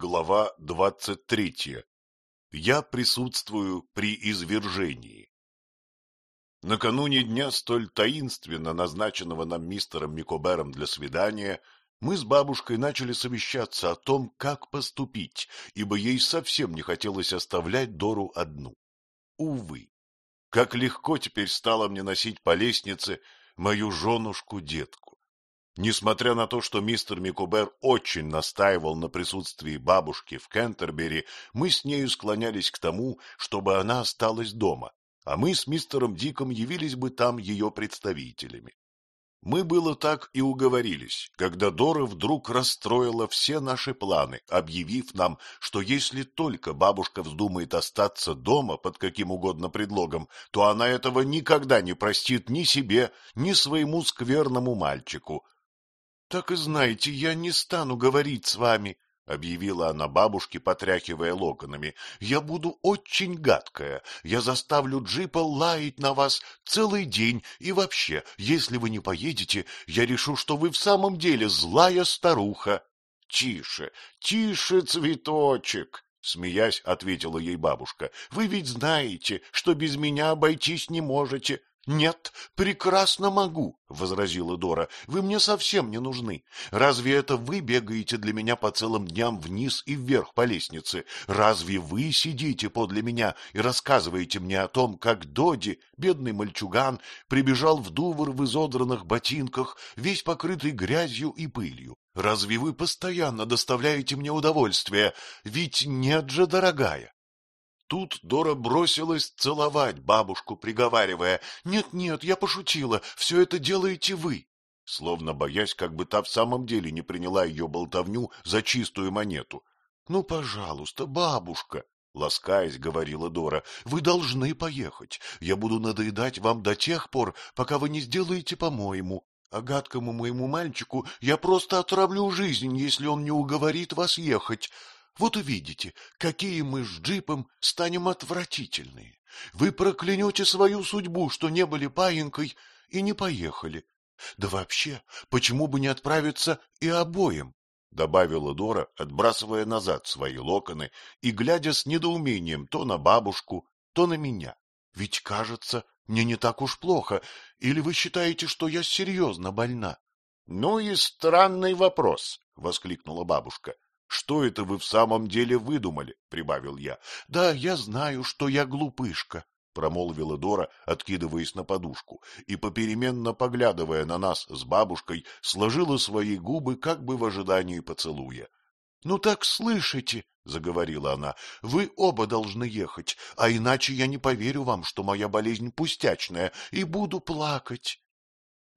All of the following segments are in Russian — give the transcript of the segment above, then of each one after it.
Глава двадцать третья. Я присутствую при извержении. Накануне дня столь таинственно назначенного нам мистером Микобером для свидания, мы с бабушкой начали совещаться о том, как поступить, ибо ей совсем не хотелось оставлять Дору одну. Увы, как легко теперь стало мне носить по лестнице мою женушку-детку. Несмотря на то, что мистер Микубер очень настаивал на присутствии бабушки в Кентербери, мы с нею склонялись к тому, чтобы она осталась дома, а мы с мистером Диком явились бы там ее представителями. Мы было так и уговорились, когда Дора вдруг расстроила все наши планы, объявив нам, что если только бабушка вздумает остаться дома под каким угодно предлогом, то она этого никогда не простит ни себе, ни своему скверному мальчику, — Так и знаете, я не стану говорить с вами, — объявила она бабушке, потряхивая локонами. — Я буду очень гадкая. Я заставлю джипа лаять на вас целый день. И вообще, если вы не поедете, я решу, что вы в самом деле злая старуха. — Тише, тише, цветочек! — смеясь, ответила ей бабушка. — Вы ведь знаете, что без меня обойтись не можете. Нет, прекрасно могу, — возразила Дора. — Вы мне совсем не нужны. Разве это вы бегаете для меня по целым дням вниз и вверх по лестнице? Разве вы сидите подле меня и рассказываете мне о том, как Доди, бедный мальчуган, прибежал в Дувр в изодранных ботинках, весь покрытый грязью и пылью? Разве вы постоянно доставляете мне удовольствие? Ведь нет же, дорогая. Тут Дора бросилась целовать бабушку, приговаривая, «Нет-нет, я пошутила, все это делаете вы». Словно боясь, как бы та в самом деле не приняла ее болтовню за чистую монету. «Ну, пожалуйста, бабушка», — ласкаясь, говорила Дора, — «вы должны поехать. Я буду надоедать вам до тех пор, пока вы не сделаете по-моему. А гадкому моему мальчику я просто отравлю жизнь, если он не уговорит вас ехать. Вот увидите, какие мы с джипом станем отвратительные. Вы проклянете свою судьбу, что не были паинькой и не поехали. Да вообще, почему бы не отправиться и обоим? — добавила Дора, отбрасывая назад свои локоны и глядя с недоумением то на бабушку, то на меня. — Ведь, кажется, мне не так уж плохо, или вы считаете, что я серьезно больна? — Ну и странный вопрос, — воскликнула бабушка. Что это вы в самом деле выдумали? — прибавил я. — Да, я знаю, что я глупышка, — промолвила Дора, откидываясь на подушку, и, попеременно поглядывая на нас с бабушкой, сложила свои губы как бы в ожидании поцелуя. — Ну так слышите, — заговорила она, — вы оба должны ехать, а иначе я не поверю вам, что моя болезнь пустячная, и буду плакать.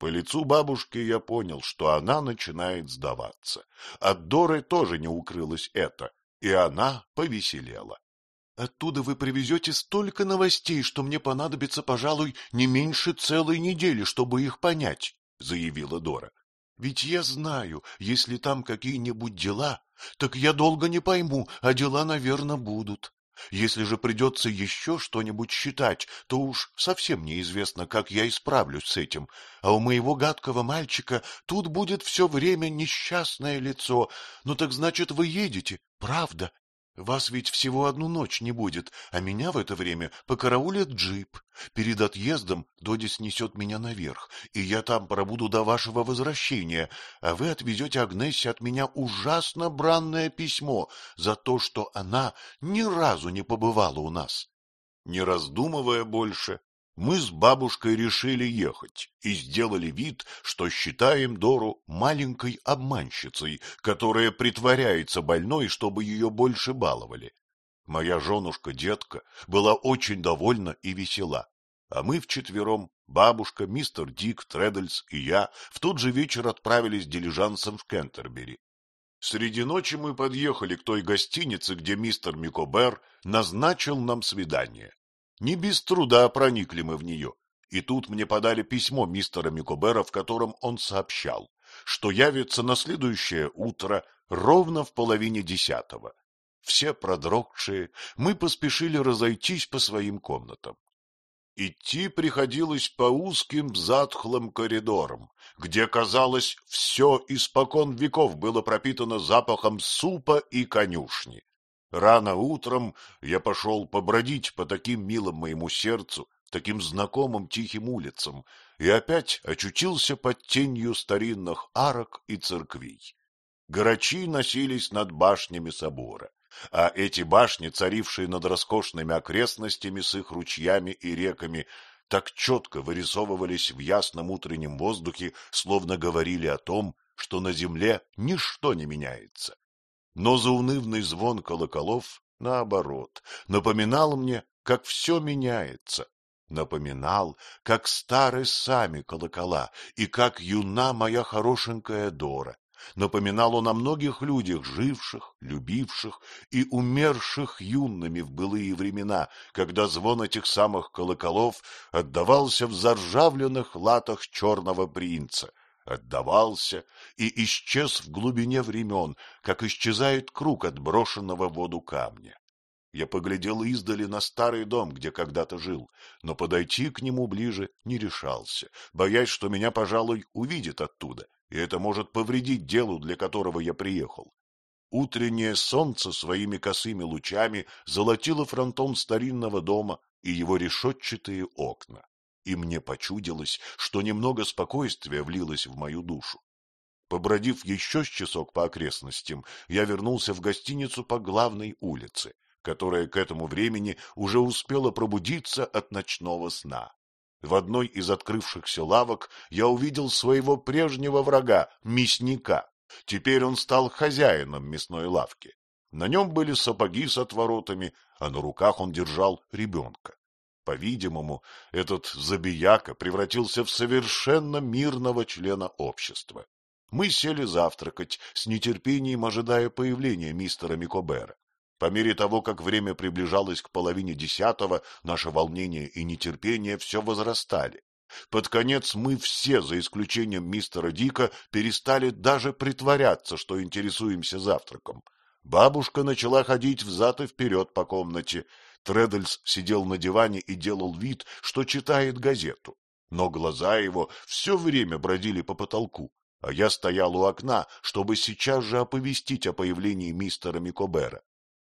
По лицу бабушки я понял, что она начинает сдаваться. От Доры тоже не укрылось это, и она повеселела. — Оттуда вы привезете столько новостей, что мне понадобится, пожалуй, не меньше целой недели, чтобы их понять, — заявила Дора. — Ведь я знаю, если там какие-нибудь дела, так я долго не пойму, а дела, наверное, будут. Если же придется еще что-нибудь считать, то уж совсем неизвестно, как я исправлюсь с этим. А у моего гадкого мальчика тут будет все время несчастное лицо. Ну так значит, вы едете, правда? Вас ведь всего одну ночь не будет, а меня в это время покараулит джип. Перед отъездом Доди снесет меня наверх, и я там пробуду до вашего возвращения, а вы отвезете Агнессе от меня ужасно бранное письмо за то, что она ни разу не побывала у нас. Не раздумывая больше, мы с бабушкой решили ехать и сделали вид, что считаем Дору маленькой обманщицей, которая притворяется больной, чтобы ее больше баловали. Моя женушка-детка была очень довольна и весела, а мы вчетвером, бабушка, мистер Дик, Треддельс и я, в тот же вечер отправились дилижансом в Кентербери. Среди ночи мы подъехали к той гостинице, где мистер Микобер назначил нам свидание. Не без труда проникли мы в нее, и тут мне подали письмо мистера Микобера, в котором он сообщал, что явится на следующее утро ровно в половине десятого. Все продрогшие, мы поспешили разойтись по своим комнатам. Идти приходилось по узким затхлым коридорам, где, казалось, все испокон веков было пропитано запахом супа и конюшни. Рано утром я пошел побродить по таким милым моему сердцу, таким знакомым тихим улицам, и опять очутился под тенью старинных арок и церквей. Грачи носились над башнями собора, а эти башни, царившие над роскошными окрестностями с их ручьями и реками, так четко вырисовывались в ясном утреннем воздухе, словно говорили о том, что на земле ничто не меняется. Но заунывный звон колоколов, наоборот, напоминал мне, как все меняется, напоминал, как стары сами колокола и как юна моя хорошенькая Дора, Напоминал он о многих людях, живших, любивших и умерших юными в былые времена, когда звон этих самых колоколов отдавался в заржавленных латах черного принца, отдавался и исчез в глубине времен, как исчезает круг от брошенного в воду камня. Я поглядел издали на старый дом, где когда-то жил, но подойти к нему ближе не решался, боясь, что меня, пожалуй, увидят оттуда и это может повредить делу, для которого я приехал. Утреннее солнце своими косыми лучами золотило фронтон старинного дома и его решетчатые окна, и мне почудилось, что немного спокойствия влилось в мою душу. Побродив еще с часок по окрестностям, я вернулся в гостиницу по главной улице, которая к этому времени уже успела пробудиться от ночного сна. В одной из открывшихся лавок я увидел своего прежнего врага, мясника. Теперь он стал хозяином мясной лавки. На нем были сапоги с отворотами, а на руках он держал ребенка. По-видимому, этот забияка превратился в совершенно мирного члена общества. Мы сели завтракать, с нетерпением ожидая появления мистера Микобера. По мере того, как время приближалось к половине десятого, наше волнение и нетерпение все возрастали. Под конец мы все, за исключением мистера Дика, перестали даже притворяться, что интересуемся завтраком. Бабушка начала ходить взад и вперед по комнате. Треддельс сидел на диване и делал вид, что читает газету. Но глаза его все время бродили по потолку, а я стоял у окна, чтобы сейчас же оповестить о появлении мистера Микобера.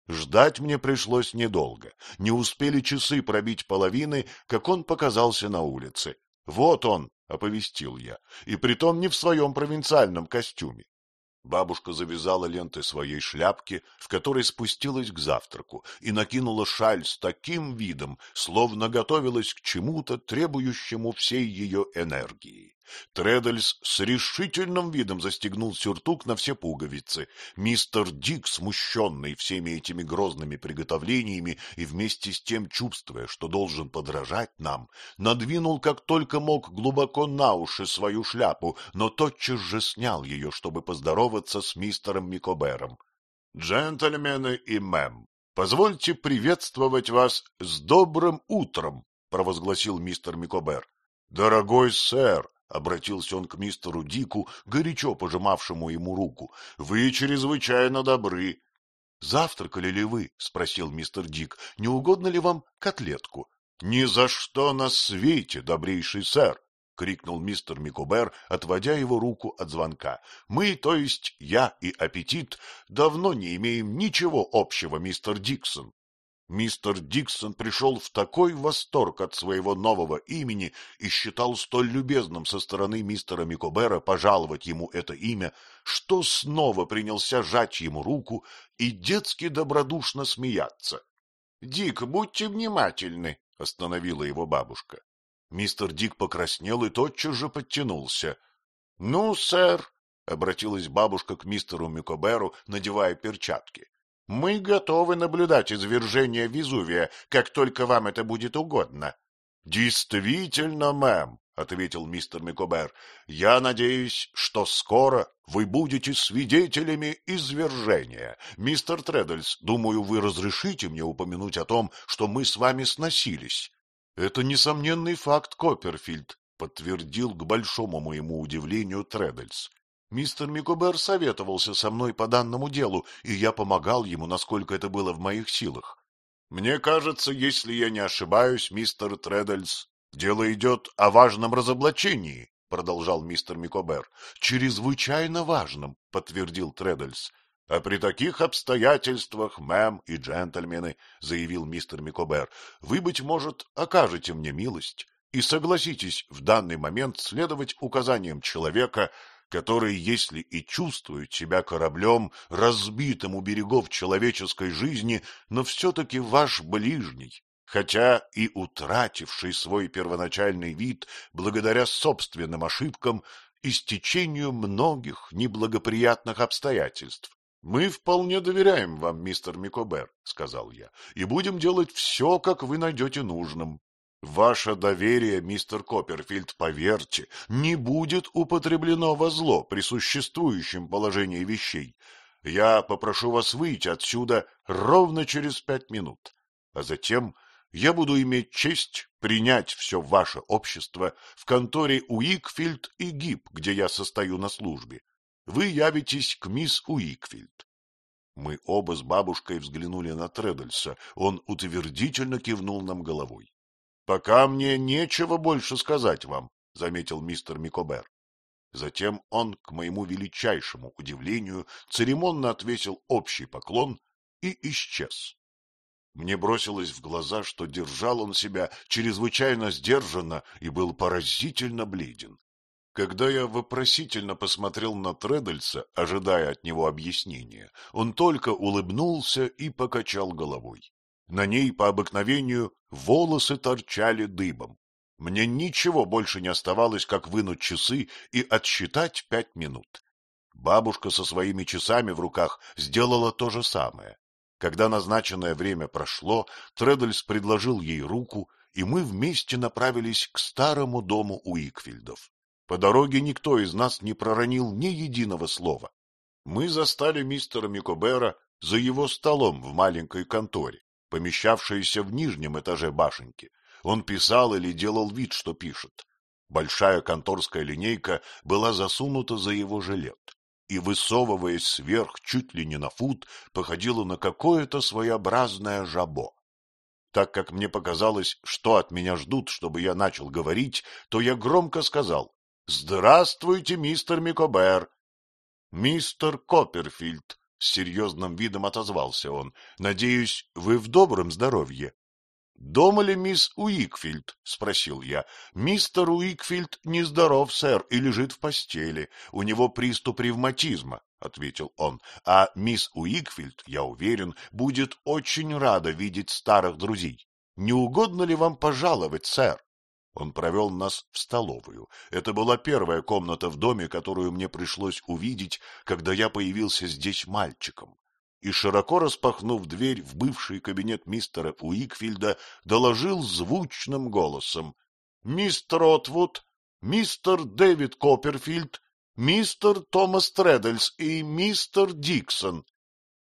Ждать мне пришлось недолго. Не успели часы пробить половины, как он показался на улице. «Вот он!» — оповестил я, и притом не в своем провинциальном костюме. Бабушка завязала ленты своей шляпки, в которой спустилась к завтраку, и накинула шаль с таким видом, словно готовилась к чему-то, требующему всей ее энергии. Тредальс с решительным видом застегнул сюртук на все пуговицы. Мистер Дик, смущенный всеми этими грозными приготовлениями и вместе с тем чувствуя, что должен подражать нам, надвинул как только мог глубоко на уши свою шляпу, но тотчас же снял ее, чтобы поздороваться с мистером Микобером. — Джентльмены и мэм, позвольте приветствовать вас с добрым утром, — провозгласил мистер Микобер. — Дорогой сэр, — обратился он к мистеру Дику, горячо пожимавшему ему руку. — Вы чрезвычайно добры. — Завтракали ли вы? — спросил мистер Дик. — Не угодно ли вам котлетку? — Ни за что на свете, добрейший сэр! — крикнул мистер Микобер, отводя его руку от звонка. — Мы, то есть я и аппетит, давно не имеем ничего общего, мистер Диксон. Мистер Диксон пришел в такой восторг от своего нового имени и считал столь любезным со стороны мистера Микобера пожаловать ему это имя, что снова принялся жать ему руку и детски добродушно смеяться. — Дик, будьте внимательны, — остановила его бабушка. Мистер Дик покраснел и тотчас же подтянулся. — Ну, сэр, — обратилась бабушка к мистеру Микоберу, надевая перчатки, мы готовы наблюдать извержение Везувия, как только вам это будет угодно. — Действительно, мэм, — ответил мистер Микобер, — я надеюсь, что скоро вы будете свидетелями извержения. Мистер Треддельс, думаю, вы разрешите мне упомянуть о том, что мы с вами сносились. — Это несомненный факт, Копперфильд, — подтвердил к большому моему удивлению Треддельс. Мистер Микобер советовался со мной по данному делу, и я помогал ему, насколько это было в моих силах. — Мне кажется, если я не ошибаюсь, мистер Треддельс, дело идет о важном разоблачении, — продолжал мистер Микобер. — Чрезвычайно важном, — подтвердил Треддельс. — А при таких обстоятельствах, мэм и джентльмены, — заявил мистер Микобер, — вы, быть может, окажете мне милость и согласитесь в данный момент следовать указаниям человека, который, если и чувствует себя кораблем, разбитым у берегов человеческой жизни, но все-таки ваш ближний, хотя и утративший свой первоначальный вид благодаря собственным ошибкам и стечению многих неблагоприятных обстоятельств. Мы вполне доверяем вам, мистер Микобер, — сказал я, — и будем делать все, как вы найдете нужным. Ваше доверие, мистер Копперфильд, поверьте, не будет употреблено во зло при существующем положении вещей. Я попрошу вас выйти отсюда ровно через пять минут, а затем я буду иметь честь принять все ваше общество в конторе Уикфилд и Гиб, где я состою на службе. Вы явитесь к мисс Уикфилд. Мы оба с бабушкой взглянули на Тредальса, он утвердительно кивнул нам головой. — Пока мне нечего больше сказать вам, — заметил мистер Микобер. Затем он, к моему величайшему удивлению, церемонно отвесил общий поклон и исчез. Мне бросилось в глаза, что держал он себя чрезвычайно сдержанно и был поразительно бледен. Когда я вопросительно посмотрел на Тредальса, ожидая от него объяснения, он только улыбнулся и покачал головой. На ней, по обыкновению, волосы торчали дыбом. Мне ничего больше не оставалось, как вынуть часы и отсчитать пять минут. Бабушка со своими часами в руках сделала то же самое. Когда назначенное время прошло, Треддельс предложил ей руку, и мы вместе направились к старому дому Уикфилдов. По дороге никто из нас не проронил ни единого слова. Мы застали мистера Микобера за его столом в маленькой конторе помещавшаяся в нижнем этаже башенки. Он писал или делал вид, что пишет. Большая конторская линейка была засунута за его жилет и, высовываясь сверх чуть ли не на фут, походила на какое-то своеобразное жабо. Так как мне показалось, что от меня ждут, чтобы я начал говорить, то я громко сказал «Здравствуйте, мистер Микобер!» «Мистер Копперфильд», — с серьезным видом отозвался он. — Надеюсь, вы в добром здоровье? — Дома ли мисс Уикфилд? — спросил я. — Мистер Уикфилд нездоров, сэр, и лежит в постели. У него приступ ревматизма, — ответил он. — А мисс Уикфилд, я уверен, будет очень рада видеть старых друзей. Не угодно ли вам пожаловать, сэр? Он провел нас в столовую. Это была первая комната в доме, которую мне пришлось увидеть, когда я появился здесь мальчиком. И, широко распахнув дверь в бывший кабинет мистера Уикфилда, доложил звучным голосом. — Мистер Отвуд, мистер Дэвид Копперфильд, мистер Томас Треддельс и мистер Диксон.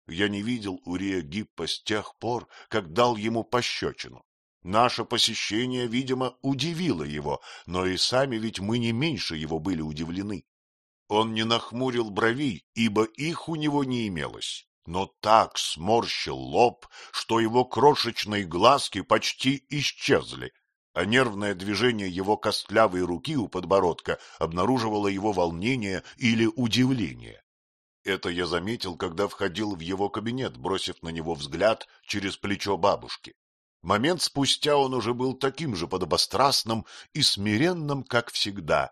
Я не видел Урия Гиппа с тех пор, как дал ему пощечину. Наше посещение, видимо, удивило его, но и сами ведь мы не меньше его были удивлены. Он не нахмурил бровей, ибо их у него не имелось, но так сморщил лоб, что его крошечные глазки почти исчезли, а нервное движение его костлявой руки у подбородка обнаруживало его волнение или удивление. Это я заметил, когда входил в его кабинет, бросив на него взгляд через плечо бабушки. Момент спустя он уже был таким же подобострастным и смиренным, как всегда.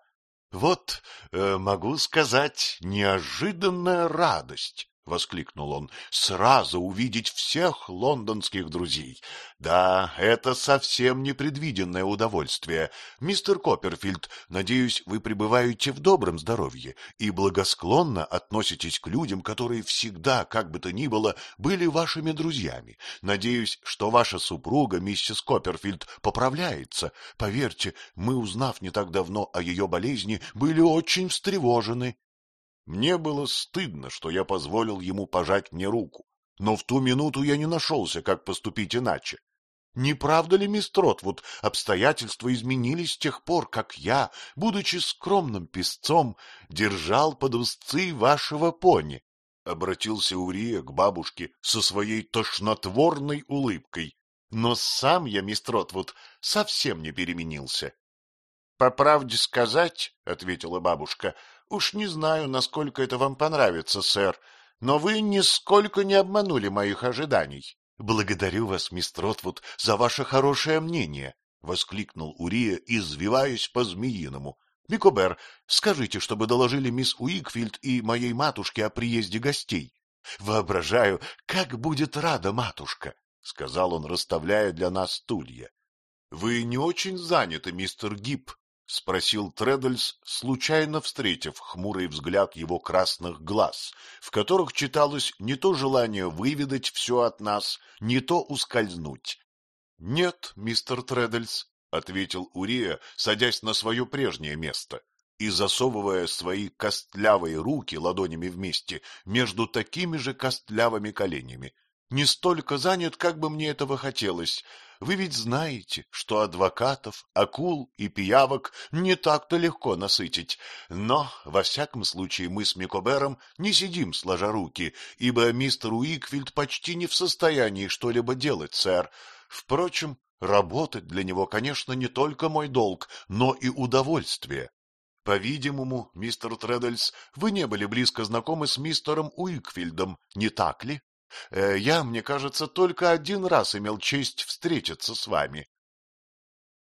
Вот, э, могу сказать, неожиданная радость. — воскликнул он, — сразу увидеть всех лондонских друзей. Да, это совсем непредвиденное удовольствие. Мистер Копперфильд, надеюсь, вы пребываете в добром здоровье и благосклонно относитесь к людям, которые всегда, как бы то ни было, были вашими друзьями. Надеюсь, что ваша супруга, миссис Копперфильд, поправляется. Поверьте, мы, узнав не так давно о ее болезни, были очень встревожены. Мне было стыдно, что я позволил ему пожать мне руку, но в ту минуту я не нашелся, как поступить иначе. Не правда ли, мистер Ротвуд, обстоятельства изменились с тех пор, как я, будучи скромным песцом, держал под узцы вашего пони? Обратился Урия к бабушке со своей тошнотворной улыбкой. но сам я, мистер Ротвуд, совсем не переменился. — По правде сказать, — ответила бабушка, — уж не знаю, насколько это вам понравится, сэр, но вы нисколько не обманули моих ожиданий. — Благодарю вас, мистер Ротвуд, за ваше хорошее мнение, — воскликнул Урия, извиваясь по-змеиному. — Микобер, скажите, чтобы доложили мисс Уикфилд и моей матушке о приезде гостей. Воображаю, как будет рада матушка, — сказал он, расставляя для нас стулья. — Вы не очень заняты, мистер Гиб? — спросил Треддельс, случайно встретив хмурый взгляд его красных глаз, в которых читалось не то желание выведать все от нас, не то ускользнуть. — Нет, мистер Треддельс, — ответил Урия, садясь на свое прежнее место и засовывая свои костлявые руки ладонями вместе между такими же костлявыми коленями. Не столько занят, как бы мне этого хотелось, вы ведь знаете, что адвокатов, акул и пиявок не так-то легко насытить. Но, во всяком случае, мы с Микобером не сидим сложа руки, ибо мистер Уикфилд почти не в состоянии что-либо делать, сэр. Впрочем, работать для него, конечно, не только мой долг, но и удовольствие. По-видимому, мистер Треддельс, вы не были близко знакомы с мистером Уикфилдом, не так ли? Э, я, мне кажется, только один раз имел честь встретиться с вами.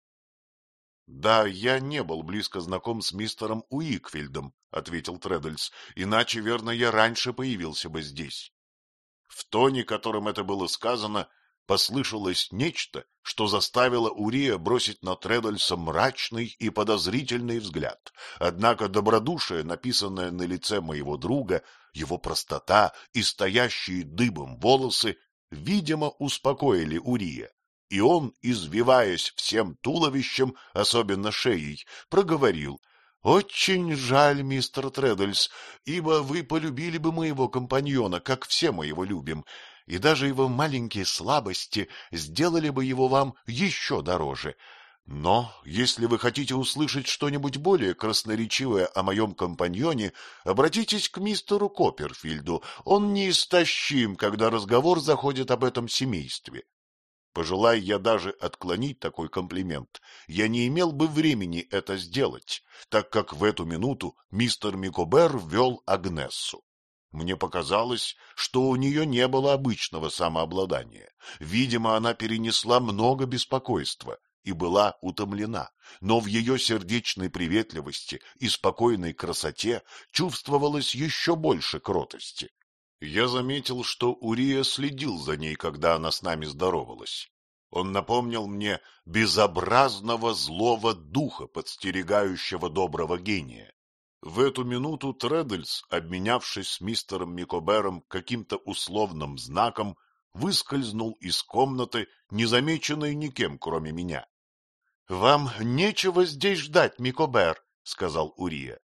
— Да, я не был близко знаком с мистером Уикфилдом, — ответил Треддельс, — иначе, верно, я раньше появился бы здесь. В тоне, которым это было сказано, послышалось нечто, что заставило Урия бросить на Тредальса мрачный и подозрительный взгляд. Однако добродушие, написанное на лице моего друга, его простота и стоящие дыбом волосы, видимо, успокоили Урия. И он, извиваясь всем туловищем, особенно шеей, проговорил — очень жаль, мистер Треддельс, ибо вы полюбили бы моего компаньона, как все мы его любим, и даже его маленькие слабости сделали бы его вам еще дороже. Но, если вы хотите услышать что-нибудь более красноречивое о моем компаньоне, обратитесь к мистеру Копперфильду. Он неистощим, когда разговор заходит об этом семействе. Пожелай я даже отклонить такой комплимент, я не имел бы времени это сделать, так как в эту минуту мистер Микобер ввел Агнессу. Мне показалось, что у нее не было обычного самообладания. Видимо, она перенесла много беспокойства и была утомлена, но в ее сердечной приветливости и спокойной красоте чувствовалось еще больше кротости. Я заметил, что Урия следил за ней, когда она с нами здоровалась. Он напомнил мне безобразного злого духа, подстерегающего доброго гения. В эту минуту Треддельс, обменявшись с мистером Микобером каким-то условным знаком, выскользнул из комнаты, незамеченной никем, кроме меня. — Вам нечего здесь ждать, Микобер, — сказал Урия.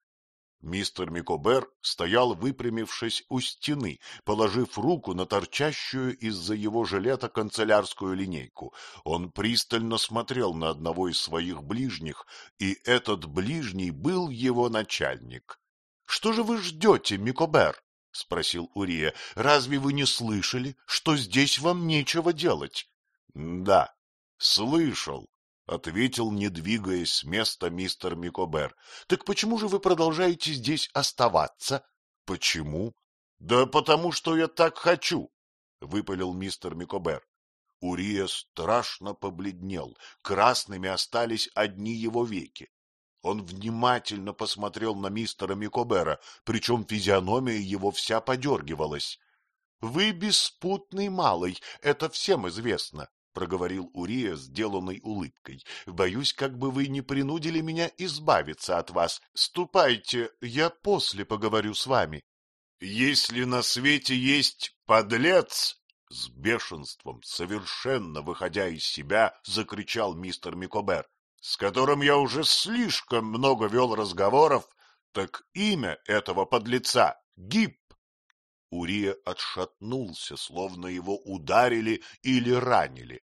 Мистер Микобер стоял, выпрямившись у стены, положив руку на торчащую из-за его жилета канцелярскую линейку. Он пристально смотрел на одного из своих ближних, и этот ближний был его начальник. — Что же вы ждете, Микобер? — спросил Урия. — Разве вы не слышали, что здесь вам нечего делать? — Да, слышал, ответил, не двигаясь с места мистер Микобер. — Так почему же вы продолжаете здесь оставаться? — Почему? — Да потому что я так хочу, — выпалил мистер Микобер. Урия страшно побледнел, красными остались одни его веки. Он внимательно посмотрел на мистера Микобера, причем физиономия его вся подергивалась. — Вы беспутный малый, это всем известно, — проговорил Урия, сделанной улыбкой. — Боюсь, как бы вы не принудили меня избавиться от вас. Ступайте, я после поговорю с вами. — Если на свете есть подлец, — с бешенством, совершенно выходя из себя, закричал мистер Микобер, — с которым я уже слишком много вел разговоров, так имя этого подлеца — Гиб. Урия отшатнулся, словно его ударили или ранили.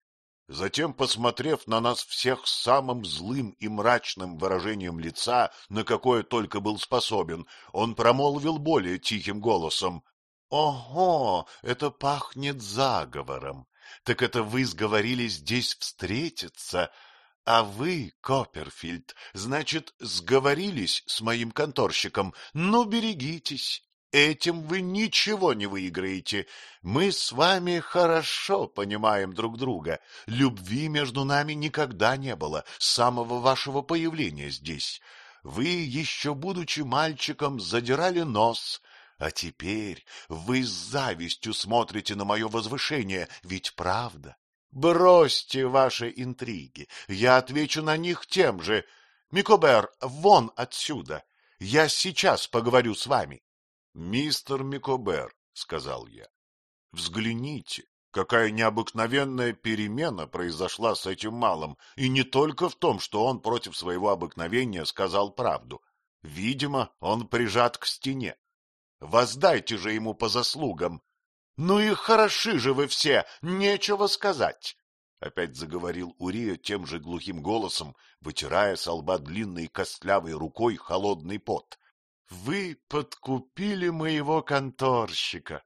Затем, посмотрев на нас всех самым злым и мрачным выражением лица, на какое только был способен, он промолвил более тихим голосом. — Ого, это пахнет заговором. Так это вы сговорились здесь встретиться, а вы, Копперфильд, значит, сговорились с моим конторщиком. Ну, берегитесь, этим вы ничего не выиграете. Мы с вами хорошо понимаем друг друга. Любви между нами никогда не было с самого вашего появления здесь. Вы, еще будучи мальчиком, задирали нос, а теперь вы с завистью смотрите на мое возвышение, ведь правда? Бросьте ваши интриги, я отвечу на них тем же. Микобер, вон отсюда. Я сейчас поговорю с вами. — Мистер Микобер, — сказал я, — взгляните, какая необыкновенная перемена произошла с этим малым, и не только в том, что он против своего обыкновения сказал правду. Видимо, он прижат к стене. Воздайте же ему по заслугам, — Ну и хороши же вы все, нечего сказать! — опять заговорил Урия тем же глухим голосом, вытирая со лба длинной костлявой рукой холодный пот. — Вы подкупили моего конторщика,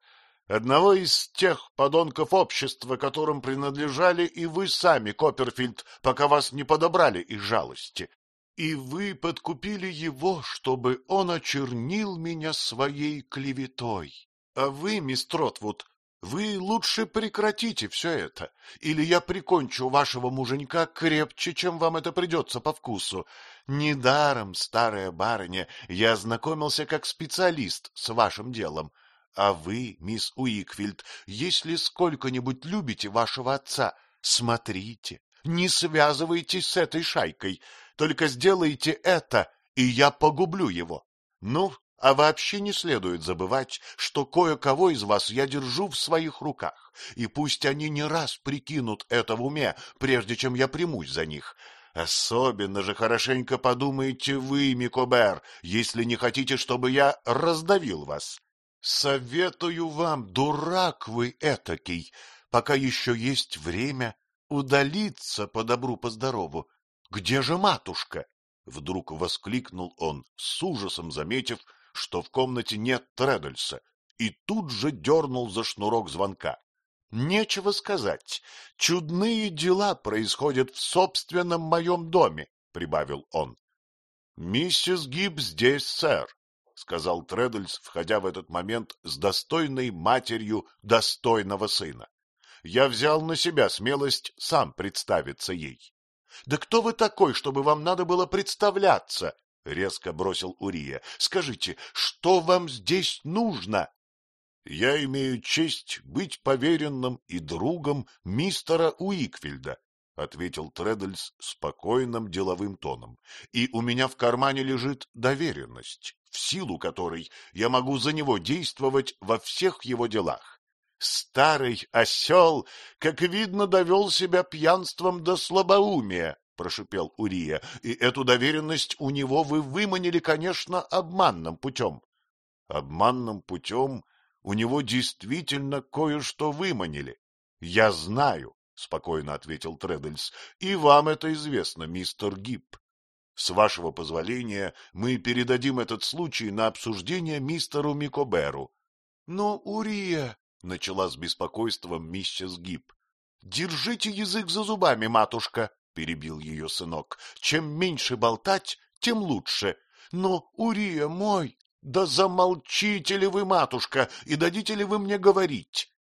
одного из тех подонков общества, которым принадлежали и вы сами, Копперфильд, пока вас не подобрали из жалости. И вы подкупили его, чтобы он очернил меня своей клеветой. А вы, мисс Тротвуд, вы лучше прекратите все это, или я прикончу вашего муженька крепче, чем вам это придется по вкусу. Недаром, старая барыня, я ознакомился как специалист с вашим делом. А вы, мисс Уикфилд, если сколько-нибудь любите вашего отца, смотрите, не связывайтесь с этой шайкой, только сделайте это, и я погублю его. Ну, а вообще не следует забывать, что кое-кого из вас я держу в своих руках, и пусть они не раз прикинут это в уме, прежде чем я примусь за них. Особенно же хорошенько подумайте вы, Микобер, если не хотите, чтобы я раздавил вас. Советую вам, дурак вы этакий, пока еще есть время удалиться по добру, по здорову. Где же матушка? Вдруг воскликнул он, с ужасом заметив, что в комнате нет Тредальса, и тут же дернул за шнурок звонка. Нечего сказать, чудные дела происходят в собственном моем доме, — прибавил он. — Миссис Гиб здесь, сэр, — сказал Тредальс, входя в этот момент с достойной матерью достойного сына. Я взял на себя смелость сам представиться ей. — Да кто вы такой, чтобы вам надо было представляться? — резко бросил Урия. — Скажите, что вам здесь нужно? — Я имею честь быть поверенным и другом мистера Уикфильда, — ответил Треддельс спокойным деловым тоном. — И у меня в кармане лежит доверенность, в силу которой я могу за него действовать во всех его делах. Старый осел, как видно, довел себя пьянством до слабоумия, прошипел Урия, — и эту доверенность у него вы выманили, конечно, обманным путем. — Обманным путем у него действительно кое-что выманили. — Я знаю, — спокойно ответил Тредельс, — и вам это известно, мистер Гиб. С вашего позволения мы передадим этот случай на обсуждение мистеру Микоберу. — Но, Урия, — начала с беспокойством миссис Гиб, — держите язык за зубами, матушка, — перебил ее сынок. — Чем меньше болтать, тем лучше. Но, Урия мой, да замолчите ли вы, матушка, и дадите ли вы мне говорить?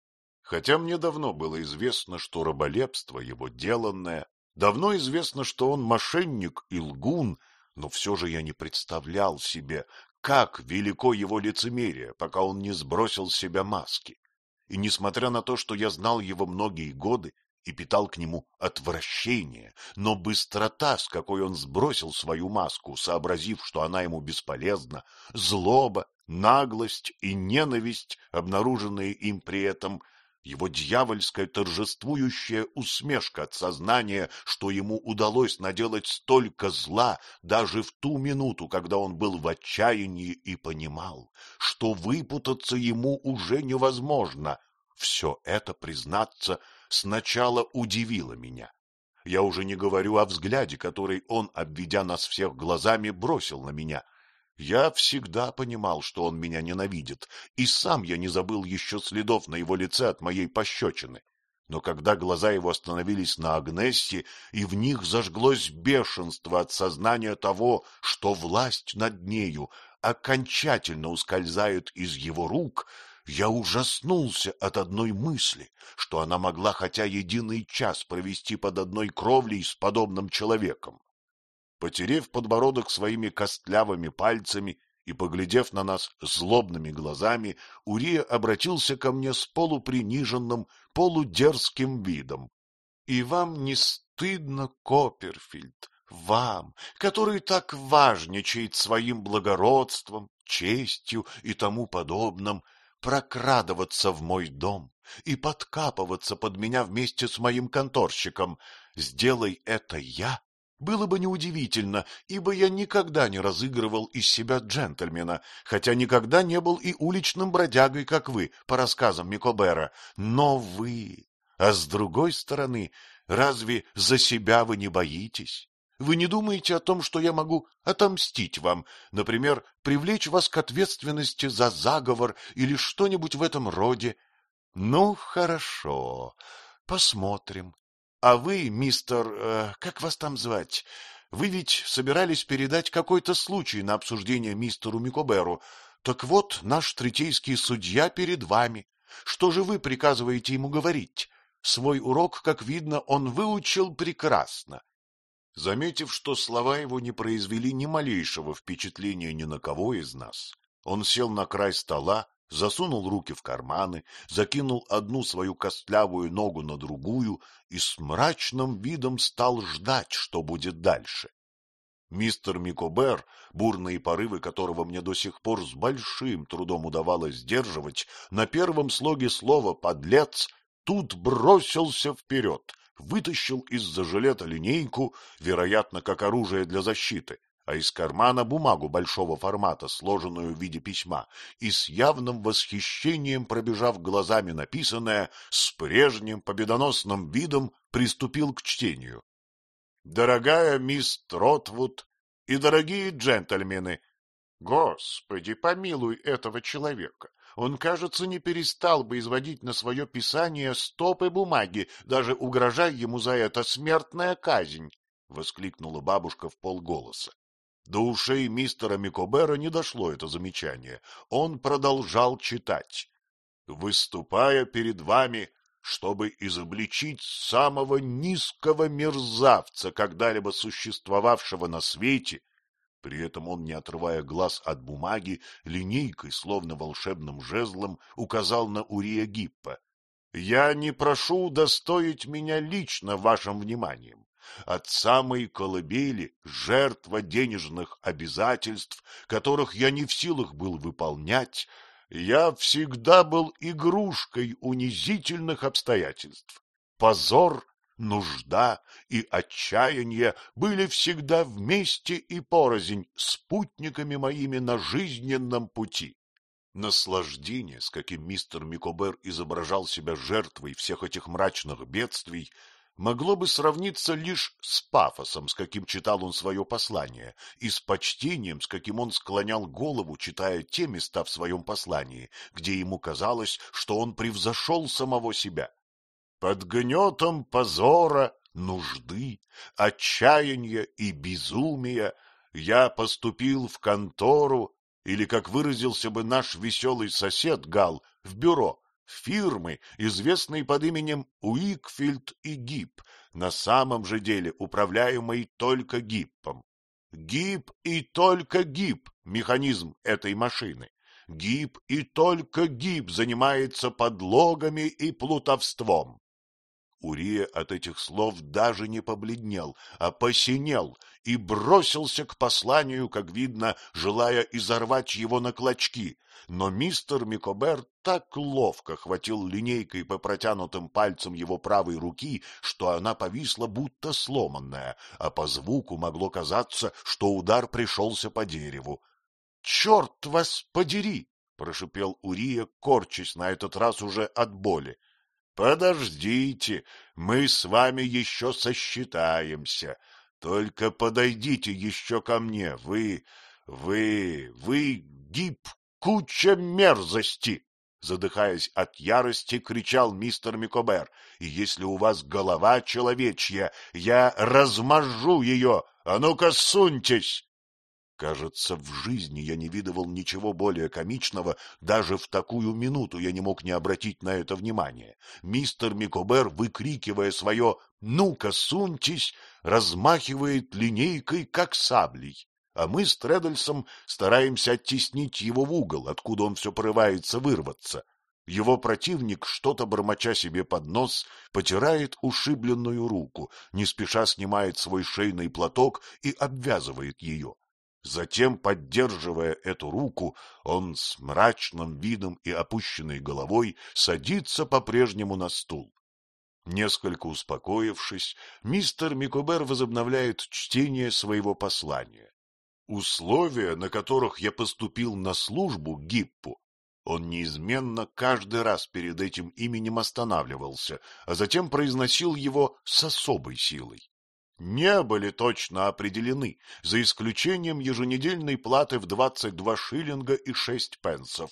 Хотя мне давно было известно, что раболепство его деланное, давно известно, что он мошенник и лгун, но все же я не представлял себе, как велико его лицемерие, пока он не сбросил с себя маски. И несмотря на то, что я знал его многие годы, и питал к нему отвращение, но быстрота, с какой он сбросил свою маску, сообразив, что она ему бесполезна, злоба, наглость и ненависть, обнаруженные им при этом, его дьявольская торжествующая усмешка от сознания, что ему удалось наделать столько зла даже в ту минуту, когда он был в отчаянии и понимал, что выпутаться ему уже невозможно. Все это, признаться, — сначала удивило меня. Я уже не говорю о взгляде, который он, обведя нас всех глазами, бросил на меня. Я всегда понимал, что он меня ненавидит, и сам я не забыл еще следов на его лице от моей пощечины. но когда глаза его остановились на Агнессе, и в них зажглось бешенство от сознания того, что власть над нею окончательно ускользает из его рук, я ужаснулся от одной мысли, что она могла хотя единый час провести под одной кровлей с подобным человеком. Потерев подбородок своими костлявыми пальцами и, поглядев на нас злобными глазами, Урия обратился ко мне с полуприниженным, полудерзким видом. — И вам не стыдно, Копперфильд, вам, который так важничает своим благородством, честью и тому подобным, прокрадываться в мой дом и подкапываться под меня вместе с моим конторщиком. Сделай это я, было бы неудивительно, ибо я никогда не разыгрывал из себя джентльмена, хотя никогда не был и уличным бродягой, как вы, по рассказам Микобера. Но вы... А с другой стороны, разве за себя вы не боитесь? Вы не думаете о том, что я могу отомстить вам, например, привлечь вас к ответственности за заговор или что-нибудь в этом роде? Ну, хорошо, посмотрим. А вы, мистер... Э, как вас там звать? Вы ведь собирались передать какой-то случай на обсуждение мистеру Микоберу. Так вот, наш третейский судья перед вами. Что же вы приказываете ему говорить? Свой урок, как видно, он выучил прекрасно. Заметив, что слова его не произвели ни малейшего впечатления ни на кого из нас, он сел на край стола засунул руки в карманы, закинул одну свою костлявую ногу на другую и с мрачным видом стал ждать, что будет дальше. Мистер Микобер, бурные порывы которого мне до сих пор с большим трудом удавалось сдерживать, на первом слоге слова «подлец» тут бросился вперед, вытащил из-за жилета линейку, вероятно, как оружие для защиты, а из кармана бумагу большого формата, сложенную в виде письма, и с явным восхищением, пробежав глазами написанное, с прежним победоносным видом приступил к чтению. «Дорогая мисс Тротвуд и дорогие джентльмены, Господи, помилуй этого человека! Он, кажется, не перестал бы изводить на свое писание стопы бумаги, даже угрожая ему за это смертная казнь! — воскликнула бабушка в полголоса. До ушей мистера Микобера не дошло это замечание. Он продолжал читать. «Выступая перед вами, чтобы изобличить самого низкого мерзавца, когда-либо существовавшего на свете, при этом он, не отрывая глаз от бумаги, линейкой, словно волшебным жезлом, указал на Урия Гиппа. «Я не прошу удостоить меня лично вашим вниманием от самой колыбели жертва денежных обязательств, которых я не в силах был выполнять, я всегда был игрушкой унизительных обстоятельств. Позор, нужда и отчаяние были всегда вместе и порознь спутниками моими на жизненном пути. Наслаждение, с каким мистер Микобер изображал себя жертвой всех этих мрачных бедствий, могло бы сравниться лишь с пафосом, с каким читал он свое послание, и с почтением, с каким он склонял голову, читая те места в своем послании, где ему казалось, что он превзошел самого себя. Под гнетом позора, нужды, отчаяния и безумия я поступил в контору, или, как выразился бы наш веселый сосед Гал, в бюро, фирмы, известной под именем Уикфилд и Гип, на самом же деле управляемой только Гиппом. Гип и только Гип – механизм этой машины. Гип и только Гип занимается подлогами и плутовством. Урия от этих слов даже не побледнел, а посинел и бросился к посланию, как видно, желая изорвать его на клочки. Но мистер Микобер так ловко хватил линейкой по протянутым пальцам его правой руки, что она повисла будто сломанная, а по звуку могло казаться, что удар пришелся по дереву. — Черт вас подери! — прошипел Урия, корчась на этот раз уже от боли. Подождите, мы с вами еще сосчитаемся. Только подойдите еще ко мне, вы, вы, вы, гиб, куча мерзости. задыхаясь от ярости, кричал мистер Микобер. — если у вас голова человечья, я размажу ее! А ну-ка, суньтесь! Кажется, в жизни я не видывал ничего более комичного, даже в такую минуту я не мог не обратить на это внимания. Мистер Микобер, выкрикивая свое «Ну-ка, суньтесь!», размахивает линейкой, как саблей, а мы с Тредальсом стараемся оттеснить его в угол, откуда он все порывается вырваться. Его противник, что-то бормоча себе под нос, потирает ушибленную руку, не спеша снимает свой шейный платок и обвязывает ее. Затем, поддерживая эту руку, он с мрачным видом и опущенной головой садится по-прежнему на стул. Несколько успокоившись, мистер Микобер возобновляет чтение своего послания. Условия, на которых я поступил на службу Гиппу, он неизменно каждый раз перед этим именем останавливался, а затем произносил его с особой силой не были точно определены, за исключением еженедельной платы в 22 шиллинга и 6 пенсов.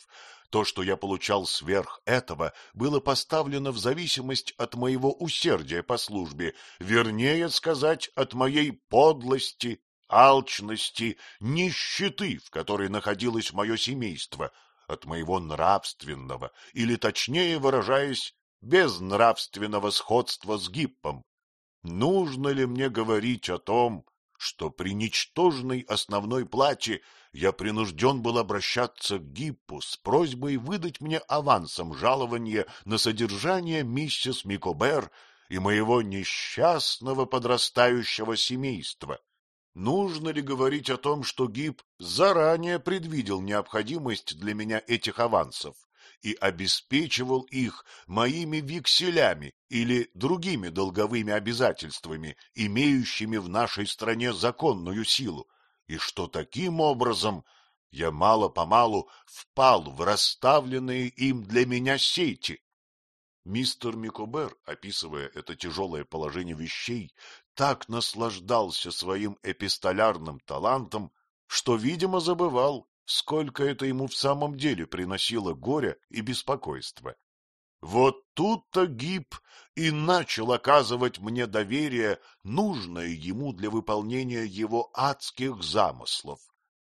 То, что я получал сверх этого, было поставлено в зависимость от моего усердия по службе, вернее сказать, от моей подлости, алчности, нищеты, в которой находилось мое семейство, от моего нравственного, или, точнее выражаясь, безнравственного сходства с Гиппом. Нужно ли мне говорить о том, что при ничтожной основной плате я принужден был обращаться к Гиппу с просьбой выдать мне авансом жалование на содержание миссис Микобер и моего несчастного подрастающего семейства? Нужно ли говорить о том, что Гипп заранее предвидел необходимость для меня этих авансов? и обеспечивал их моими векселями или другими долговыми обязательствами, имеющими в нашей стране законную силу, и что таким образом я мало-помалу впал в расставленные им для меня сети. Мистер Микобер, описывая это тяжелое положение вещей, так наслаждался своим эпистолярным талантом, что, видимо, забывал, сколько это ему в самом деле приносило горя и беспокойства. Вот тут-то Гиб и начал оказывать мне доверие, нужное ему для выполнения его адских замыслов.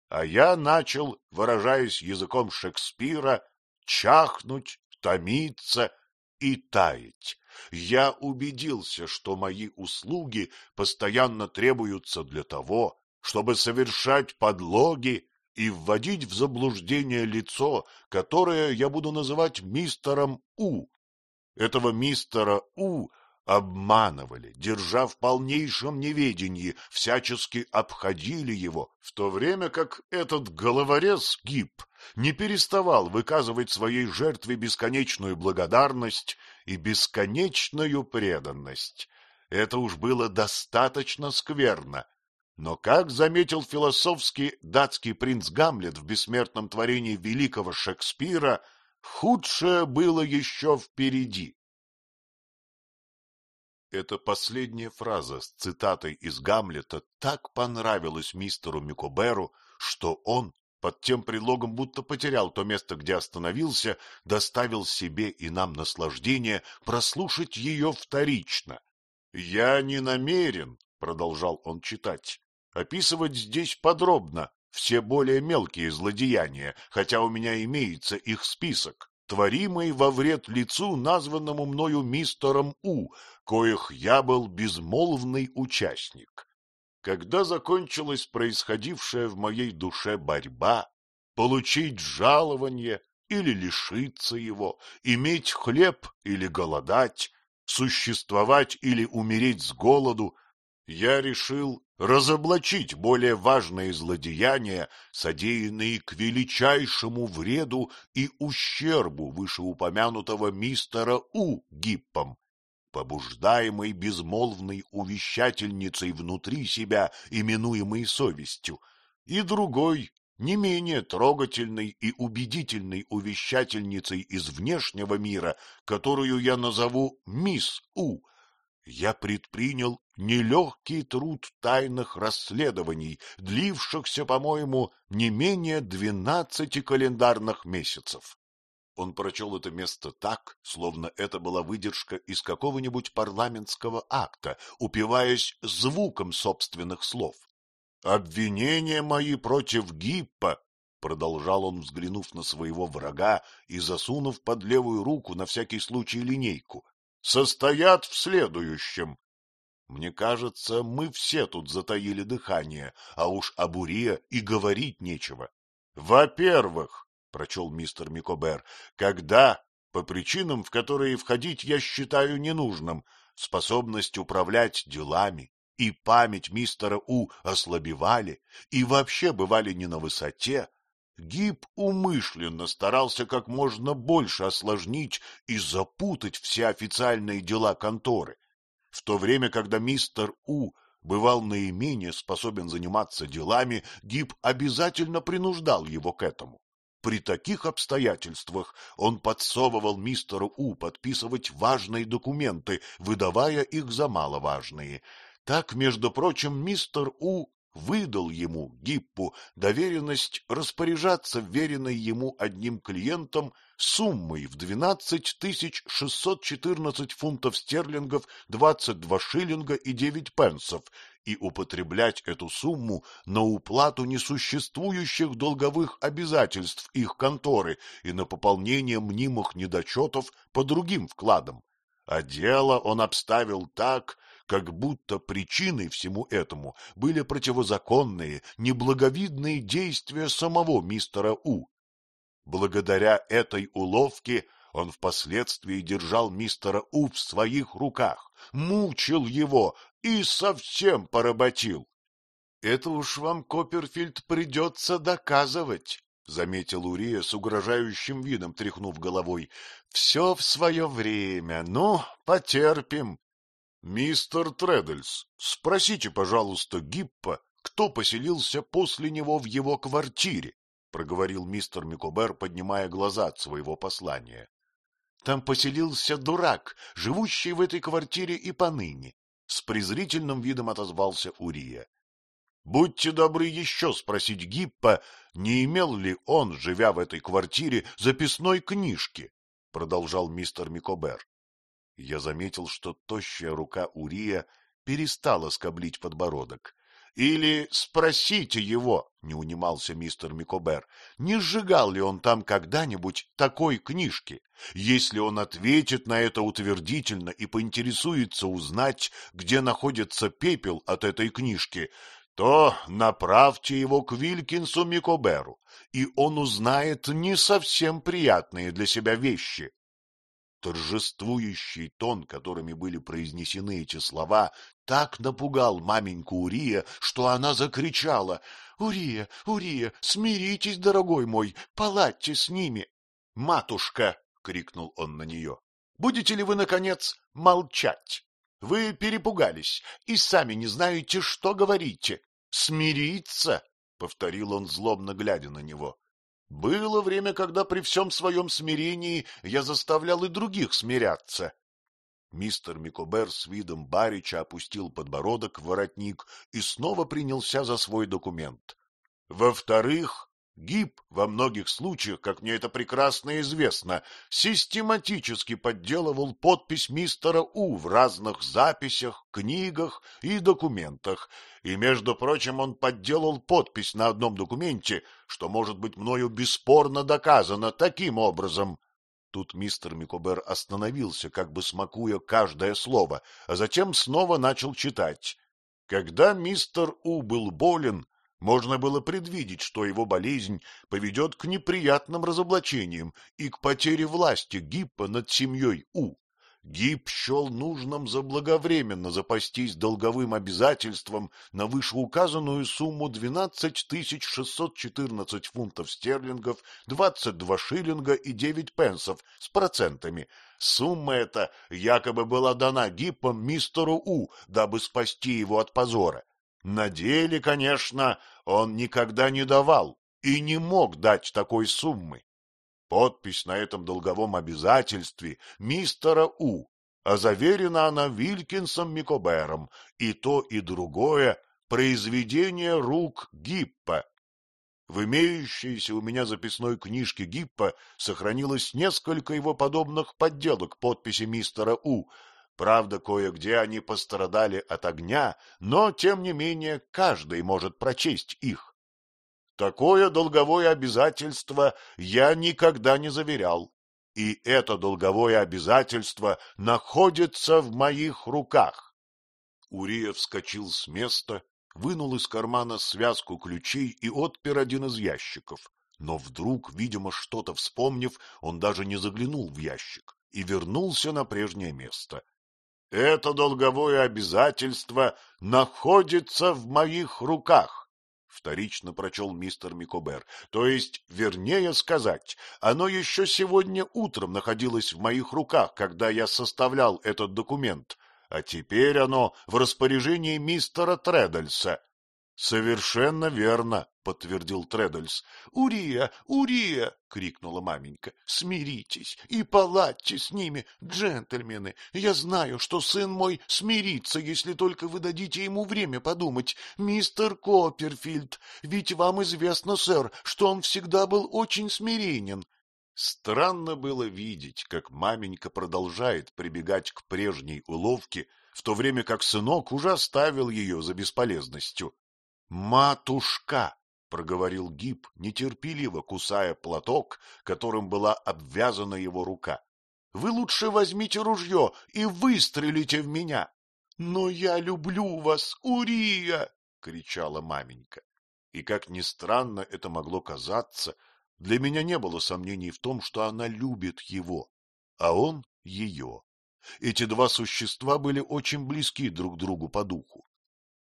А я начал, выражаясь языком Шекспира, чахнуть, томиться и таять. Я убедился, что мои услуги постоянно требуются для того, чтобы совершать подлоги и вводить в заблуждение лицо, которое я буду называть мистером У. Этого мистера У обманывали, держа в полнейшем неведении, всячески обходили его, в то время как этот головорез Гиб не переставал выказывать своей жертве бесконечную благодарность и бесконечную преданность. Это уж было достаточно скверно, но, как заметил философский датский принц Гамлет в бессмертном творении великого Шекспира, худшее было еще впереди. Эта последняя фраза с цитатой из Гамлета так понравилась мистеру Микоберу, что он, под тем предлогом, будто потерял то место, где остановился, доставил себе и нам наслаждение прослушать ее вторично. «Я не намерен», — продолжал он читать, описывать здесь подробно все более мелкие злодеяния, хотя у меня имеется их список, творимый во вред лицу, названному мною мистером У, коих я был безмолвный участник. Когда закончилась происходившая в моей душе борьба, получить жалование или лишиться его, иметь хлеб или голодать, существовать или умереть с голоду, я решил разоблачить более важные злодеяния, содеянные к величайшему вреду и ущербу вышеупомянутого мистера У. Гиппом, побуждаемой безмолвной увещательницей внутри себя, именуемой совестью, и другой, не менее трогательной и убедительной увещательницей из внешнего мира, которую я назову мисс У, я предпринял нелегкий труд тайных расследований, длившихся, по-моему, не менее двенадцати календарных месяцев. Он прочел это место так, словно это была выдержка из какого-нибудь парламентского акта, упиваясь звуком собственных слов. «Обвинения мои против Гиппа», — продолжал он, взглянув на своего врага и засунув под левую руку на всякий случай линейку, — «состоят в следующем. Мне кажется, мы все тут затаили дыхание, а уж о буре и говорить нечего. Во-первых, прочел мистер Микобер, когда, по причинам, в которые входить я считаю ненужным, способность управлять делами и память мистера У ослабевали и вообще бывали не на высоте, Гиб умышленно старался как можно больше осложнить и запутать все официальные дела конторы, в то время, когда мистер У бывал наименее способен заниматься делами, Гиб обязательно принуждал его к этому. При таких обстоятельствах он подсовывал мистеру У подписывать важные документы, выдавая их за маловажные. Так, между прочим, мистер У выдал ему, Гиппу, доверенность распоряжаться веренной ему одним клиентом суммой в 12 614 фунтов стерлингов, 22 шиллинга и 9 пенсов, и употреблять эту сумму на уплату несуществующих долговых обязательств их конторы и на пополнение мнимых недочетов по другим вкладам. А дело он обставил так, как будто причиной всему этому были противозаконные, неблаговидные действия самого мистера У. Благодаря этой уловке он впоследствии держал мистера У в своих руках, мучил его и совсем поработил. — Это уж вам, Копперфильд, придется доказывать, — заметил Урия с угрожающим видом, тряхнув головой. — Все в свое время. Ну, потерпим. — Мистер Тредельс, спросите, пожалуйста, Гиппа, кто поселился после него в его квартире, — проговорил мистер Микобер, поднимая глаза от своего послания. — Там поселился дурак, живущий в этой квартире и поныне. С презрительным видом отозвался Урия. Будьте добры еще спросить Гиппа, не имел ли он, живя в этой квартире, записной книжки, — продолжал мистер Микобер. Я заметил, что тощая рука Урия перестала скоблить подбородок. — Или спросите его, — не унимался мистер Микобер, — не сжигал ли он там когда-нибудь такой книжки? Если он ответит на это утвердительно и поинтересуется узнать, где находится пепел от этой книжки, то направьте его к Вилькинсу Микоберу, и он узнает не совсем приятные для себя вещи. Торжествующий тон, которыми были произнесены эти слова, так напугал маменьку Урия, что она закричала — Урия, Урия, смиритесь, дорогой мой, поладьте с ними. — Матушка! — крикнул он на нее. — Будете ли вы, наконец, молчать? Вы перепугались и сами не знаете, что говорите. Смириться, — повторил он, злобно глядя на него. Было время, когда при всем своем смирении я заставлял и других смиряться. Мистер Микобер с видом барича опустил подбородок в воротник и снова принялся за свой документ. Во-вторых, ГИП во многих случаях, как мне это прекрасно известно, систематически подделывал подпись мистера У в разных записях, книгах и документах, и, между прочим, он подделал подпись на одном документе, что может быть мною бесспорно доказано таким образом. Тут мистер Микобер остановился, как бы смакуя каждое слово, а затем снова начал читать. Когда мистер У был болен, можно было предвидеть, что его болезнь поведет к неприятным разоблачениям и к потере власти Гиппа над семьей У. Гипп счел нужным заблаговременно запастись долговым обязательством на вышеуказанную сумму 12 614 фунтов стерлингов, 22 шиллинга и 9 пенсов с процентами. Сумма эта якобы была дана Гиппом мистеру У, дабы спасти его от позора. На деле, конечно, он никогда не давал и не мог дать такой суммы. Подпись на этом долговом обязательстве мистера У, а заверена она Вилькинсом Микобером, и то, и другое — произведение рук Гиппа. В имеющейся у меня записной книжке Гиппа сохранилось несколько его подобных подделок подписи мистера У. Правда, кое-где они пострадали от огня, но, тем не менее, каждый может прочесть их. Такое долговое обязательство я никогда не заверял, и это долговое обязательство находится в моих руках. Урия вскочил с места, вынул из кармана связку ключей и отпер один из ящиков. Но вдруг, видимо, что-то вспомнив, он даже не заглянул в ящик и вернулся на прежнее место. Это долговое обязательство находится в моих руках вторично прочел мистер Микобер. То есть, вернее сказать, оно еще сегодня утром находилось в моих руках, когда я составлял этот документ, а теперь оно в распоряжении мистера Тредальса. — Совершенно верно, — подтвердил Тредальс. — Урия, Урия! — крикнула маменька. — Смиритесь и поладьте с ними, джентльмены. Я знаю, что сын мой смирится, если только вы дадите ему время подумать. Мистер Копперфильд, ведь вам известно, сэр, что он всегда был очень смиренен. Странно было видеть, как маменька продолжает прибегать к прежней уловке, в то время как сынок уже оставил ее за бесполезностью. «Матушка!» — проговорил Гиб, нетерпеливо кусая платок, которым была обвязана его рука. — Вы лучше возьмите ружье и выстрелите в меня. — Но я люблю вас, Урия! — кричала маменька. И, как ни странно это могло казаться, для меня не было сомнений в том, что она любит его, а он — ее. Эти два существа были очень близки друг другу по духу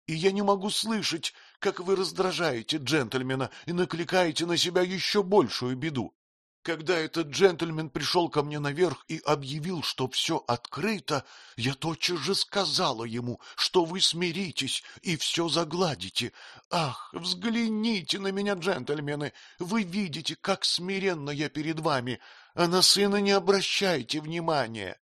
и я не могу слышать, как вы раздражаете джентльмена и накликаете на себя еще большую беду. Когда этот джентльмен пришел ко мне наверх и объявил, что все открыто, я тотчас же сказала ему, что вы смиритесь и все загладите. Ах, взгляните на меня, джентльмены, вы видите, как смиренно я перед вами, а на сына не обращайте внимания.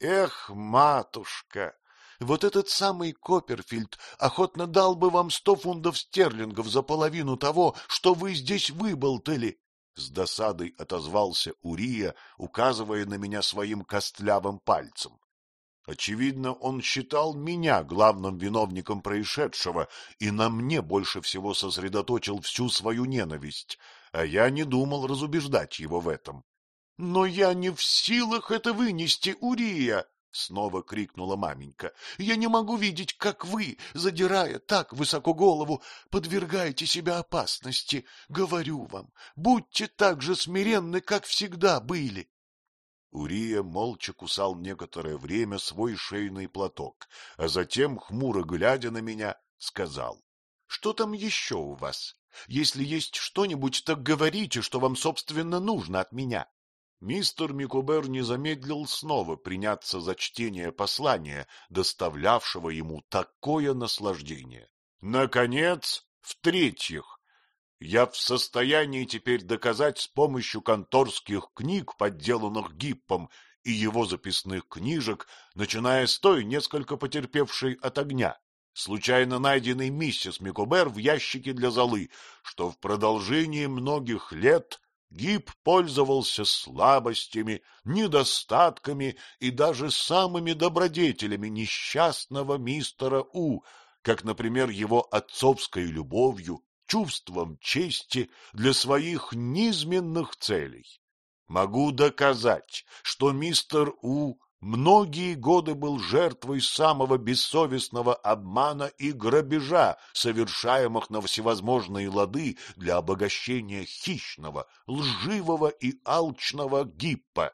Эх, матушка, вот этот самый Копперфильд охотно дал бы вам сто фунтов стерлингов за половину того, что вы здесь выболтали. С досадой отозвался Урия, указывая на меня своим костлявым пальцем. Очевидно, он считал меня главным виновником происшедшего и на мне больше всего сосредоточил всю свою ненависть, а я не думал разубеждать его в этом. — Но я не в силах это вынести, Урия! — снова крикнула маменька. — Я не могу видеть, как вы, задирая так высоко голову, подвергаете себя опасности. Говорю вам, будьте так же смиренны, как всегда были. Урия молча кусал некоторое время свой шейный платок, а затем, хмуро глядя на меня, сказал. — Что там еще у вас? Если есть что-нибудь, так говорите, что вам, собственно, нужно от меня мистер Микобер не замедлил снова приняться за чтение послания, доставлявшего ему такое наслаждение. Наконец, в-третьих, я в состоянии теперь доказать с помощью конторских книг, подделанных Гиппом, и его записных книжек, начиная с той, несколько потерпевшей от огня, случайно найденной миссис Микобер в ящике для золы, что в продолжении многих лет Гиб пользовался слабостями, недостатками и даже самыми добродетелями несчастного мистера У, как, например, его отцовской любовью, чувством чести для своих низменных целей. Могу доказать, что мистер У многие годы был жертвой самого бессовестного обмана и грабежа, совершаемых на всевозможные лады для обогащения хищного, лживого и алчного гиппа.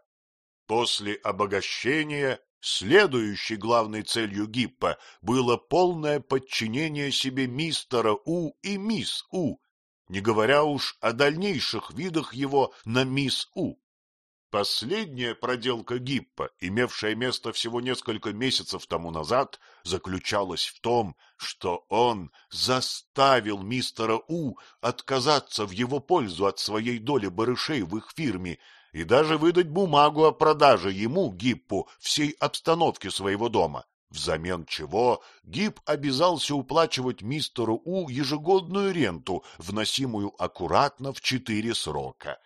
После обогащения следующей главной целью гиппа было полное подчинение себе мистера У и мисс У, не говоря уж о дальнейших видах его на мисс У. Последняя проделка Гиппа, имевшая место всего несколько месяцев тому назад, заключалась в том, что он заставил мистера У отказаться в его пользу от своей доли барышей в их фирме и даже выдать бумагу о продаже ему, Гиппу, всей обстановки своего дома, взамен чего Гиб обязался уплачивать мистеру У ежегодную ренту, вносимую аккуратно в четыре срока.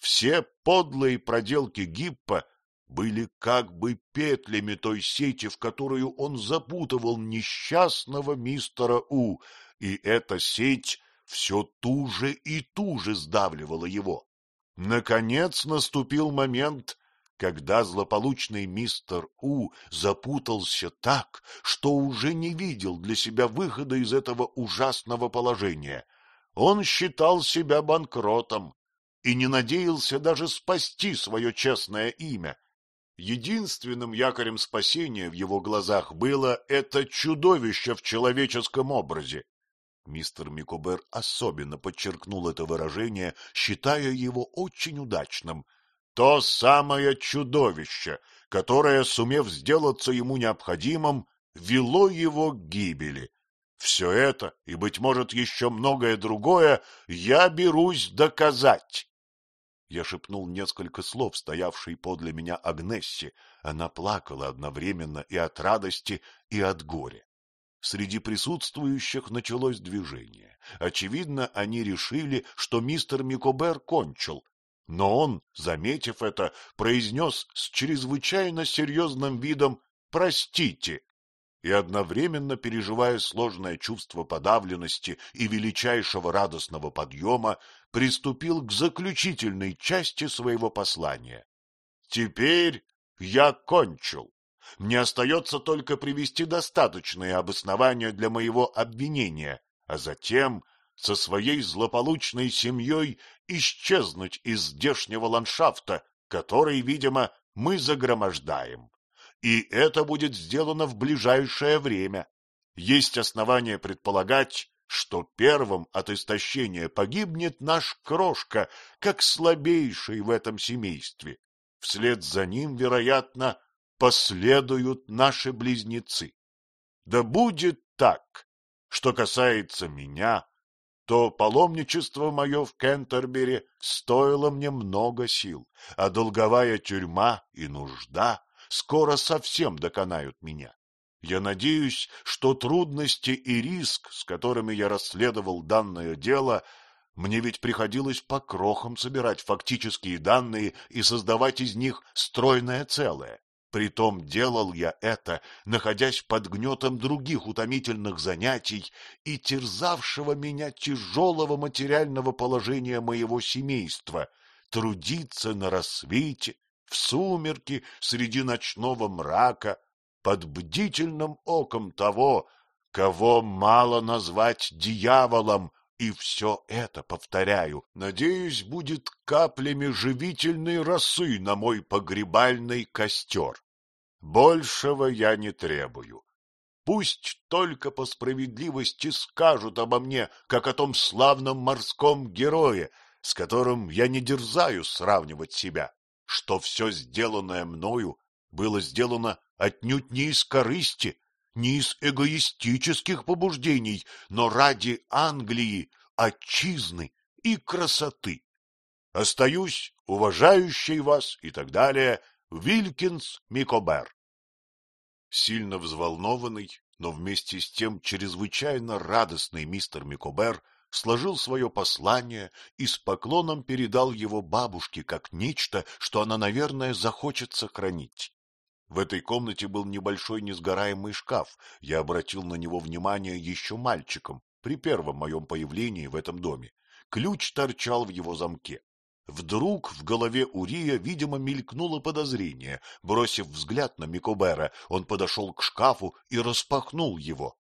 Все подлые проделки Гиппа были как бы петлями той сети, в которую он запутывал несчастного мистера У, и эта сеть все туже и туже сдавливала его. Наконец наступил момент, когда злополучный мистер У запутался так, что уже не видел для себя выхода из этого ужасного положения. Он считал себя банкротом и не надеялся даже спасти свое честное имя. Единственным якорем спасения в его глазах было это чудовище в человеческом образе. Мистер Микобер особенно подчеркнул это выражение, считая его очень удачным, то самое чудовище, которое, сумев сделаться ему необходимым, вело его к гибели. Все это, и, быть может, еще многое другое, я берусь доказать. Я шепнул несколько слов, стоявшей подле меня Агнессе. Она плакала одновременно и от радости, и от горя. Среди присутствующих началось движение. Очевидно, они решили, что мистер Микобер кончил, но он, заметив это, произнес с чрезвычайно серьезным видом «простите» и одновременно переживая сложное чувство подавленности и величайшего радостного подъема, приступил к заключительной части своего послания. «Теперь я кончил. Мне остается только привести достаточные обоснования для моего обвинения, а затем со своей злополучной семьей исчезнуть из здешнего ландшафта, который, видимо, мы загромождаем. И это будет сделано в ближайшее время. Есть основания предполагать, что первым от истощения погибнет наш крошка, как слабейший в этом семействе. Вслед за ним, вероятно, последуют наши близнецы. Да будет так. Что касается меня, то паломничество мое в Кентербери стоило мне много сил, а долговая тюрьма и нужда скоро совсем доконают меня. Я надеюсь, что трудности и риск, с которыми я расследовал данное дело, мне ведь приходилось по крохам собирать фактические данные и создавать из них стройное целое. Притом делал я это, находясь под гнетом других утомительных занятий и терзавшего меня тяжелого материального положения моего семейства, трудиться на рассвете, в сумерки, среди ночного мрака, под бдительным оком того, кого мало назвать дьяволом, и все это, повторяю, надеюсь, будет каплями живительной росы на мой погребальный костер. Большего я не требую. Пусть только по справедливости скажут обо мне, как о том славном морском герое, с которым я не дерзаю сравнивать себя, что все сделанное мною было сделано отнюдь не из корысти, не из эгоистических побуждений, но ради Англии, отчизны и красоты. Остаюсь уважающий вас и так далее, Вилькинс Микобер. Сильно взволнованный, но вместе с тем чрезвычайно радостный мистер Микобер сложил свое послание и с поклоном передал его бабушке как нечто, что она, наверное, захочет сохранить. В этой комнате был небольшой несгораемый шкаф. Я обратил на него внимание еще мальчиком при первом моем появлении в этом доме. Ключ торчал в его замке. Вдруг в голове Урия, видимо, мелькнуло подозрение. Бросив взгляд на Микобера, он подошел к шкафу и распахнул его.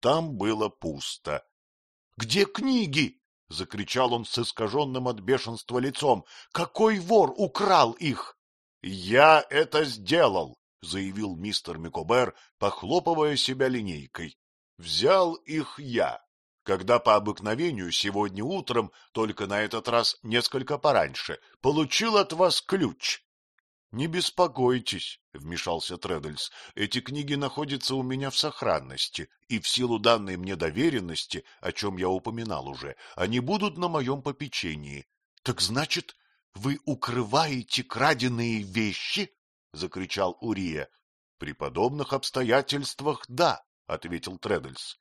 Там было пусто. — Где книги? — закричал он с искаженным от бешенства лицом. — Какой вор украл их? — Я это сделал, — заявил мистер Микобер, похлопывая себя линейкой. — Взял их я когда по обыкновению сегодня утром, только на этот раз несколько пораньше, получил от вас ключ. — Не беспокойтесь, — вмешался Треддельс, — эти книги находятся у меня в сохранности, и в силу данной мне доверенности, о чем я упоминал уже, они будут на моем попечении. — Так значит, вы укрываете краденые вещи? — закричал Урия. — При подобных обстоятельствах — да, — ответил Тредельс.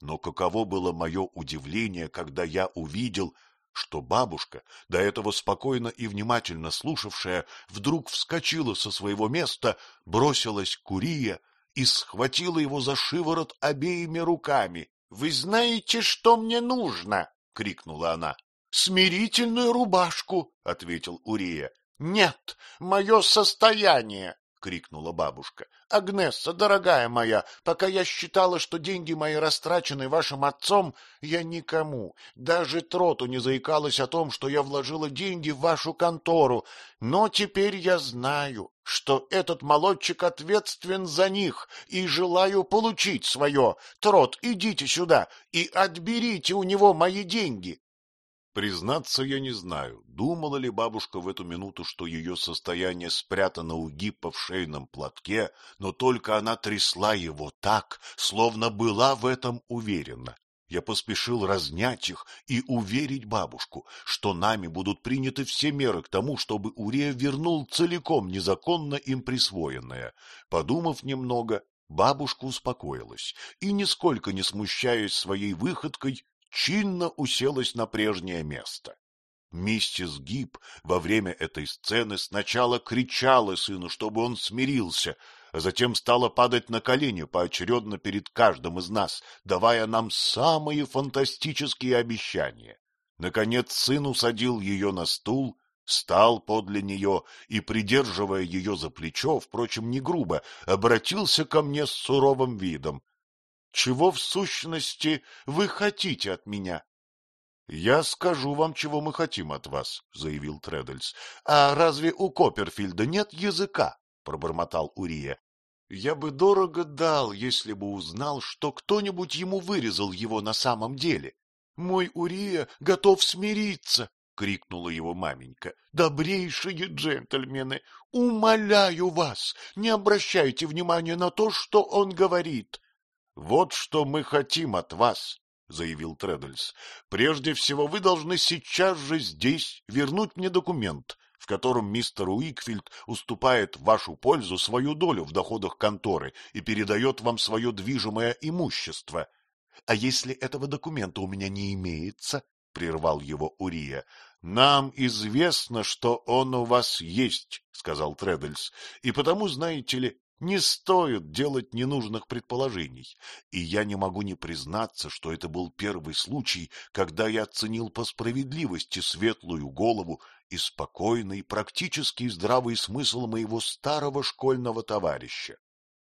Но каково было мое удивление, когда я увидел, что бабушка, до этого спокойно и внимательно слушавшая, вдруг вскочила со своего места, бросилась к Урия и схватила его за шиворот обеими руками. — Вы знаете, что мне нужно? — крикнула она. — Смирительную рубашку, — ответил Урия. — Нет, мое состояние крикнула бабушка. — Агнесса, дорогая моя, пока я считала, что деньги мои растрачены вашим отцом, я никому, даже троту не заикалась о том, что я вложила деньги в вашу контору. Но теперь я знаю, что этот молодчик ответственен за них, и желаю получить свое. Трот, идите сюда и отберите у него мои деньги. Признаться, я не знаю, думала ли бабушка в эту минуту, что ее состояние спрятано у Гиппа в шейном платке, но только она трясла его так, словно была в этом уверена. Я поспешил разнять их и уверить бабушку, что нами будут приняты все меры к тому, чтобы Урия вернул целиком незаконно им присвоенное. Подумав немного, бабушка успокоилась и, нисколько не смущаясь своей выходкой, чинно уселась на прежнее место. Миссис Гиб во время этой сцены сначала кричала сыну, чтобы он смирился, а затем стала падать на колени поочередно перед каждым из нас, давая нам самые фантастические обещания. Наконец сын усадил ее на стул, стал подле нее и, придерживая ее за плечо, впрочем, не грубо, обратился ко мне с суровым видом. Чего в сущности вы хотите от меня? — Я скажу вам, чего мы хотим от вас, — заявил Тредельс. — А разве у Копперфильда нет языка? — пробормотал Урия. — Я бы дорого дал, если бы узнал, что кто-нибудь ему вырезал его на самом деле. — Мой Урия готов смириться, — крикнула его маменька. — Добрейшие джентльмены, умоляю вас, не обращайте внимания на то, что он говорит. — Вот что мы хотим от вас, — заявил Треддельс. — Прежде всего вы должны сейчас же здесь вернуть мне документ, в котором мистер Уикфилд уступает в вашу пользу свою долю в доходах конторы и передает вам свое движимое имущество. — А если этого документа у меня не имеется? — прервал его Урия. — Нам известно, что он у вас есть, — сказал Треддельс, — и потому, знаете ли, не стоит делать ненужных предположений, и я не могу не признаться, что это был первый случай, когда я оценил по справедливости светлую голову и спокойный, практически здравый смысл моего старого школьного товарища.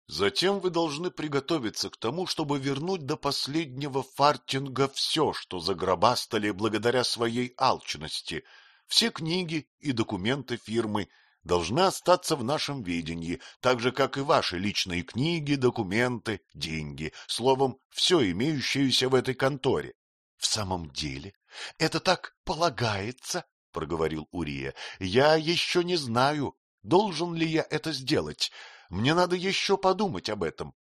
Затем вы должны приготовиться к тому, чтобы вернуть до последнего фартинга все, что загробастали благодаря своей алчности, все книги и документы фирмы, должны остаться в нашем ведении, так же, как и ваши личные книги, документы, деньги, словом, все имеющееся в этой конторе. — В самом деле, это так полагается, — проговорил Урия. — Я еще не знаю, должен ли я это сделать. Мне надо еще подумать об этом.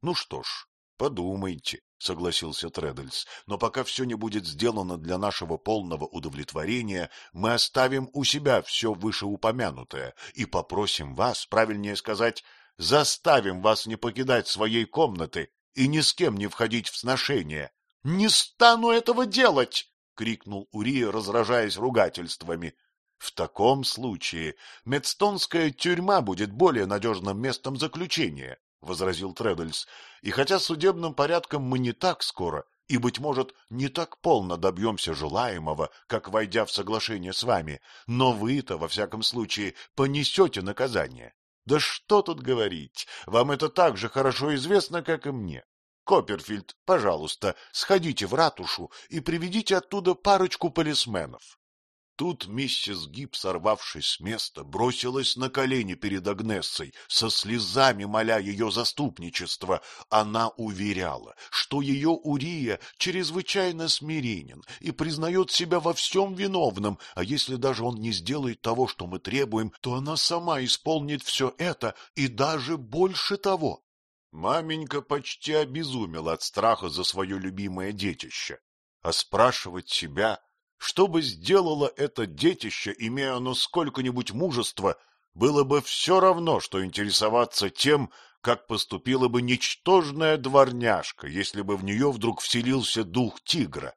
Ну что ж, подумайте, — согласился Тредельс, — но пока все не будет сделано для нашего полного удовлетворения, мы оставим у себя все вышеупомянутое и попросим вас, правильнее сказать, заставим вас не покидать своей комнаты и ни с кем не входить в сношение. — Не стану этого делать! — крикнул Урия, разражаясь ругательствами. — В таком случае Медстонская тюрьма будет более надежным местом заключения, — возразил Треддельс, — и хотя судебным порядком мы не так скоро и, быть может, не так полно добьемся желаемого, как войдя в соглашение с вами, но вы-то, во всяком случае, понесете наказание. Да что тут говорить, вам это так же хорошо известно, как и мне. Копперфильд, пожалуйста, сходите в ратушу и приведите оттуда парочку полисменов. Тут миссис Гиб, сорвавшись с места, бросилась на колени перед Агнессой, со слезами моля ее заступничества. Она уверяла, что ее Урия чрезвычайно смиренен и признает себя во всем виновным, а если даже он не сделает того, что мы требуем, то она сама исполнит все это и даже больше того. Маменька почти обезумела от страха за свое любимое детище, а спрашивать себя что бы сделало это детище, имея оно сколько-нибудь мужества, было бы все равно, что интересоваться тем, как поступила бы ничтожная дворняжка, если бы в нее вдруг вселился дух тигра.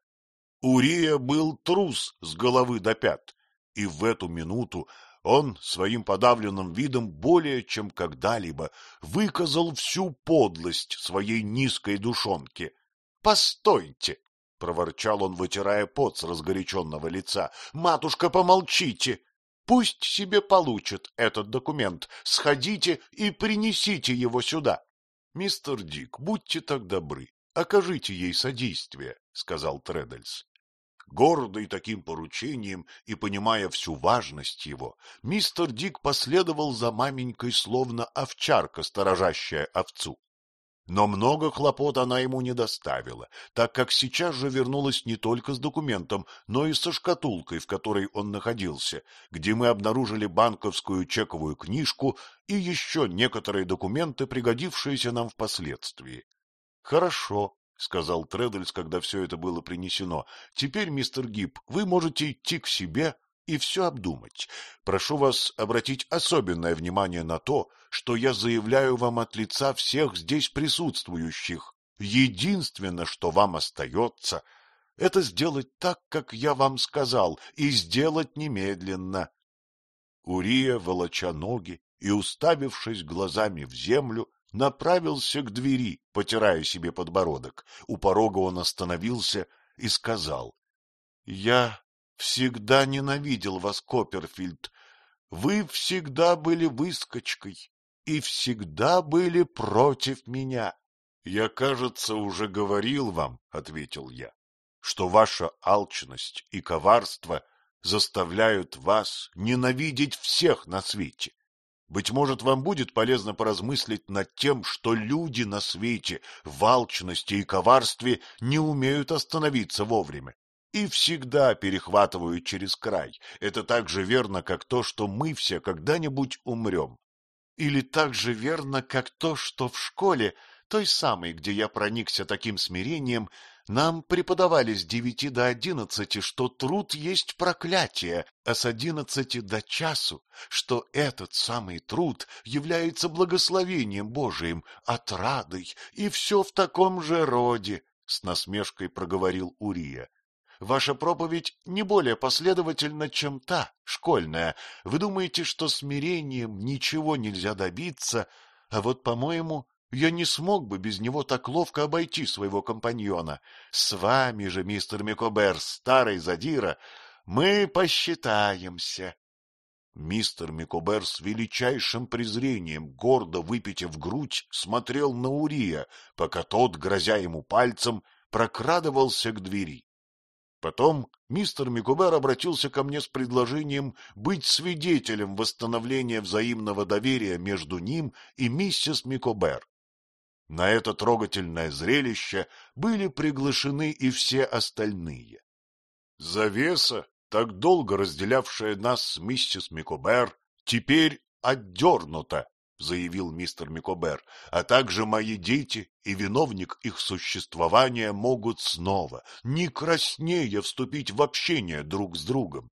Урия был трус с головы до пят, и в эту минуту он своим подавленным видом более чем когда-либо выказал всю подлость своей низкой душонки. — Постойте! — проворчал он, вытирая пот с разгоряченного лица. — Матушка, помолчите! Пусть себе получит этот документ. Сходите и принесите его сюда. — Мистер Дик, будьте так добры, окажите ей содействие, — сказал Треддельс. Гордый таким поручением и понимая всю важность его, мистер Дик последовал за маменькой, словно овчарка, сторожащая овцу. Но много хлопот она ему не доставила, так как сейчас же вернулась не только с документом, но и со шкатулкой, в которой он находился, где мы обнаружили банковскую чековую книжку и еще некоторые документы, пригодившиеся нам впоследствии. — Хорошо, — сказал Треддельс, когда все это было принесено. — Теперь, мистер Гиб, вы можете идти к себе и все обдумать. Прошу вас обратить особенное внимание на то, что я заявляю вам от лица всех здесь присутствующих. Единственное, что вам остается, это сделать так, как я вам сказал, и сделать немедленно. Урия, волоча ноги и уставившись глазами в землю, направился к двери, потирая себе подбородок. У порога он остановился и сказал. — Я всегда ненавидел вас, Копперфильд. Вы всегда были выскочкой и всегда были против меня. — Я, кажется, уже говорил вам, — ответил я, — что ваша алчность и коварство заставляют вас ненавидеть всех на свете. Быть может, вам будет полезно поразмыслить над тем, что люди на свете в алчности и коварстве не умеют остановиться вовремя и всегда перехватывают через край. Это так же верно, как то, что мы все когда-нибудь умрем. Или так же верно, как то, что в школе, той самой, где я проникся таким смирением, нам преподавали с девяти до одиннадцати, что труд есть проклятие, а с одиннадцати до часу, что этот самый труд является благословением Божиим, отрадой, и все в таком же роде, — с насмешкой проговорил Урия. Ваша проповедь не более последовательна, чем та, школьная. Вы думаете, что смирением ничего нельзя добиться, а вот, по-моему, я не смог бы без него так ловко обойти своего компаньона. С вами же, мистер Микобер, старый задира, мы посчитаемся. Мистер Микобер с величайшим презрением, гордо выпитив грудь, смотрел на Урия, пока тот, грозя ему пальцем, прокрадывался к двери. Потом мистер Микубер обратился ко мне с предложением быть свидетелем восстановления взаимного доверия между ним и миссис Микобер. На это трогательное зрелище были приглашены и все остальные. Завеса, так долго разделявшая нас с миссис Микобер, теперь отдернута, — заявил мистер Микобер, — а также мои дети и виновник их существования могут снова, не краснее, вступить в общение друг с другом.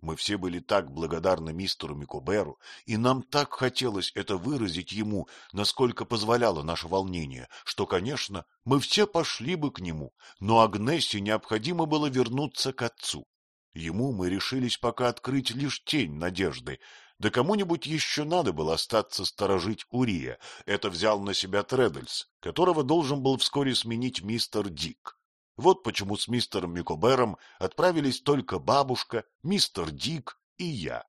Мы все были так благодарны мистеру Микоберу, и нам так хотелось это выразить ему, насколько позволяло наше волнение, что, конечно, мы все пошли бы к нему, но Агнессе необходимо было вернуться к отцу. Ему мы решились пока открыть лишь тень надежды, да кому-нибудь еще надо было остаться сторожить Урия. Это взял на себя Треддельс, которого должен был вскоре сменить мистер Дик. Вот почему с мистером Микобером отправились только бабушка, мистер Дик и я.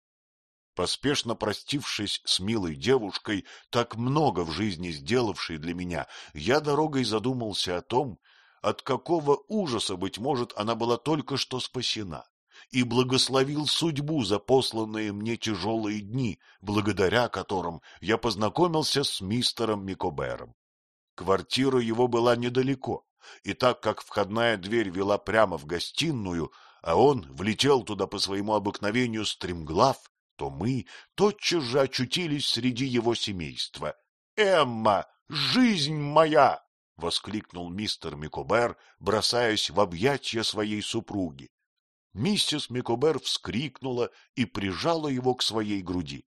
Поспешно простившись с милой девушкой, так много в жизни сделавшей для меня, я дорогой задумался о том, от какого ужаса, быть может, она была только что спасена и благословил судьбу за посланные мне тяжелые дни, благодаря которым я познакомился с мистером Микобером. Квартира его была недалеко, и так как входная дверь вела прямо в гостиную, а он влетел туда по своему обыкновению стремглав, то мы тотчас же очутились среди его семейства. — Эмма, жизнь моя! — воскликнул мистер Микобер, бросаясь в объятия своей супруги. Миссис Микобер вскрикнула и прижала его к своей груди.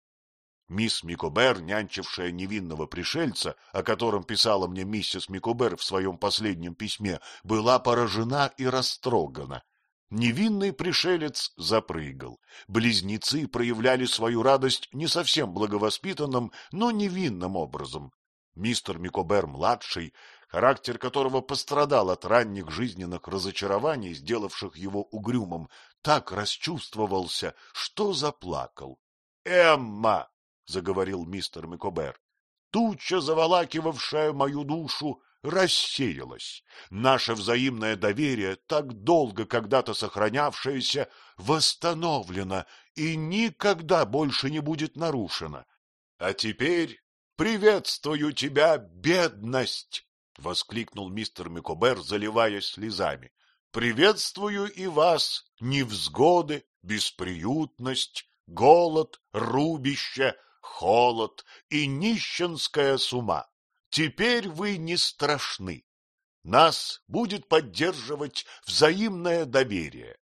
Мисс Микобер, нянчившая невинного пришельца, о котором писала мне миссис Микобер в своем последнем письме, была поражена и растрогана. Невинный пришелец запрыгал. Близнецы проявляли свою радость не совсем благовоспитанным, но невинным образом. Мистер Микобер-младший, характер которого пострадал от ранних жизненных разочарований, сделавших его угрюмым, так расчувствовался, что заплакал. — Эмма! заговорил мистер Микобер. Туча, заволакивавшая мою душу, рассеялась. Наше взаимное доверие, так долго когда-то сохранявшееся, восстановлено и никогда больше не будет нарушено. А теперь приветствую тебя, бедность! — воскликнул мистер Микобер, заливаясь слезами. — Приветствую и вас, невзгоды, бесприютность, голод, рубище, холод и нищенская сума. Теперь вы не страшны. Нас будет поддерживать взаимное доверие.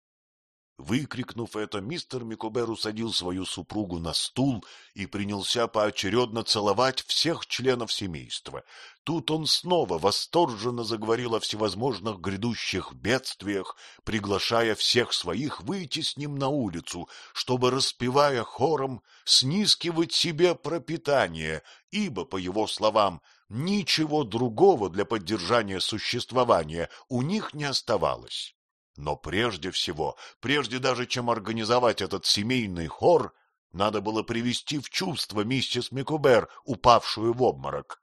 Выкрикнув это, мистер Микобер усадил свою супругу на стул и принялся поочередно целовать всех членов семейства. Тут он снова восторженно заговорил о всевозможных грядущих бедствиях, приглашая всех своих выйти с ним на улицу, чтобы, распевая хором, снискивать себе пропитание, ибо, по его словам, ничего другого для поддержания существования у них не оставалось. Но прежде всего, прежде даже чем организовать этот семейный хор, надо было привести в чувство миссис Микобер, упавшую в обморок.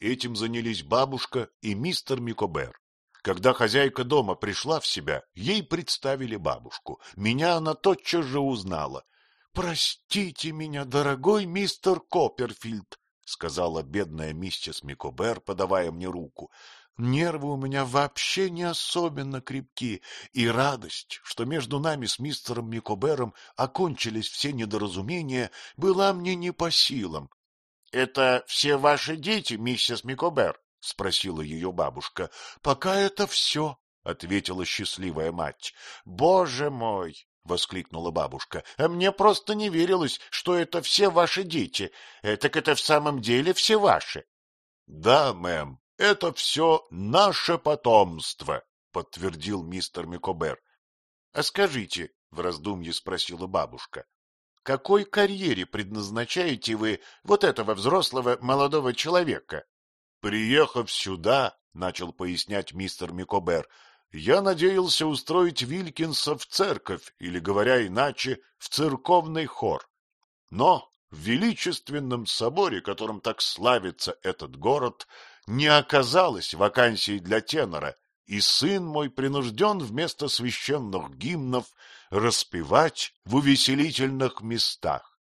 Этим занялись бабушка и мистер Микобер. Когда хозяйка дома пришла в себя, ей представили бабушку. Меня она тотчас же узнала. — Простите меня, дорогой мистер Копперфильд, — сказала бедная миссис Микобер, подавая мне руку. Нервы у меня вообще не особенно крепки, и радость, что между нами с мистером Микобером окончились все недоразумения, была мне не по силам. — Это все ваши дети, миссис Микобер? — спросила ее бабушка. — Пока это все, — ответила счастливая мать. — Боже мой! — воскликнула бабушка. — Мне просто не верилось, что это все ваши дети. Так это в самом деле все ваши. — Да, мэм, — Это все наше потомство, — подтвердил мистер Микобер. — А скажите, — в раздумье спросила бабушка, — какой карьере предназначаете вы вот этого взрослого молодого человека? — Приехав сюда, — начал пояснять мистер Микобер, — я надеялся устроить Вилькинса в церковь, или, говоря иначе, в церковный хор. Но в величественном соборе, которым так славится этот город, — не оказалось вакансии для тенора, и сын мой принужден вместо священных гимнов распевать в увеселительных местах.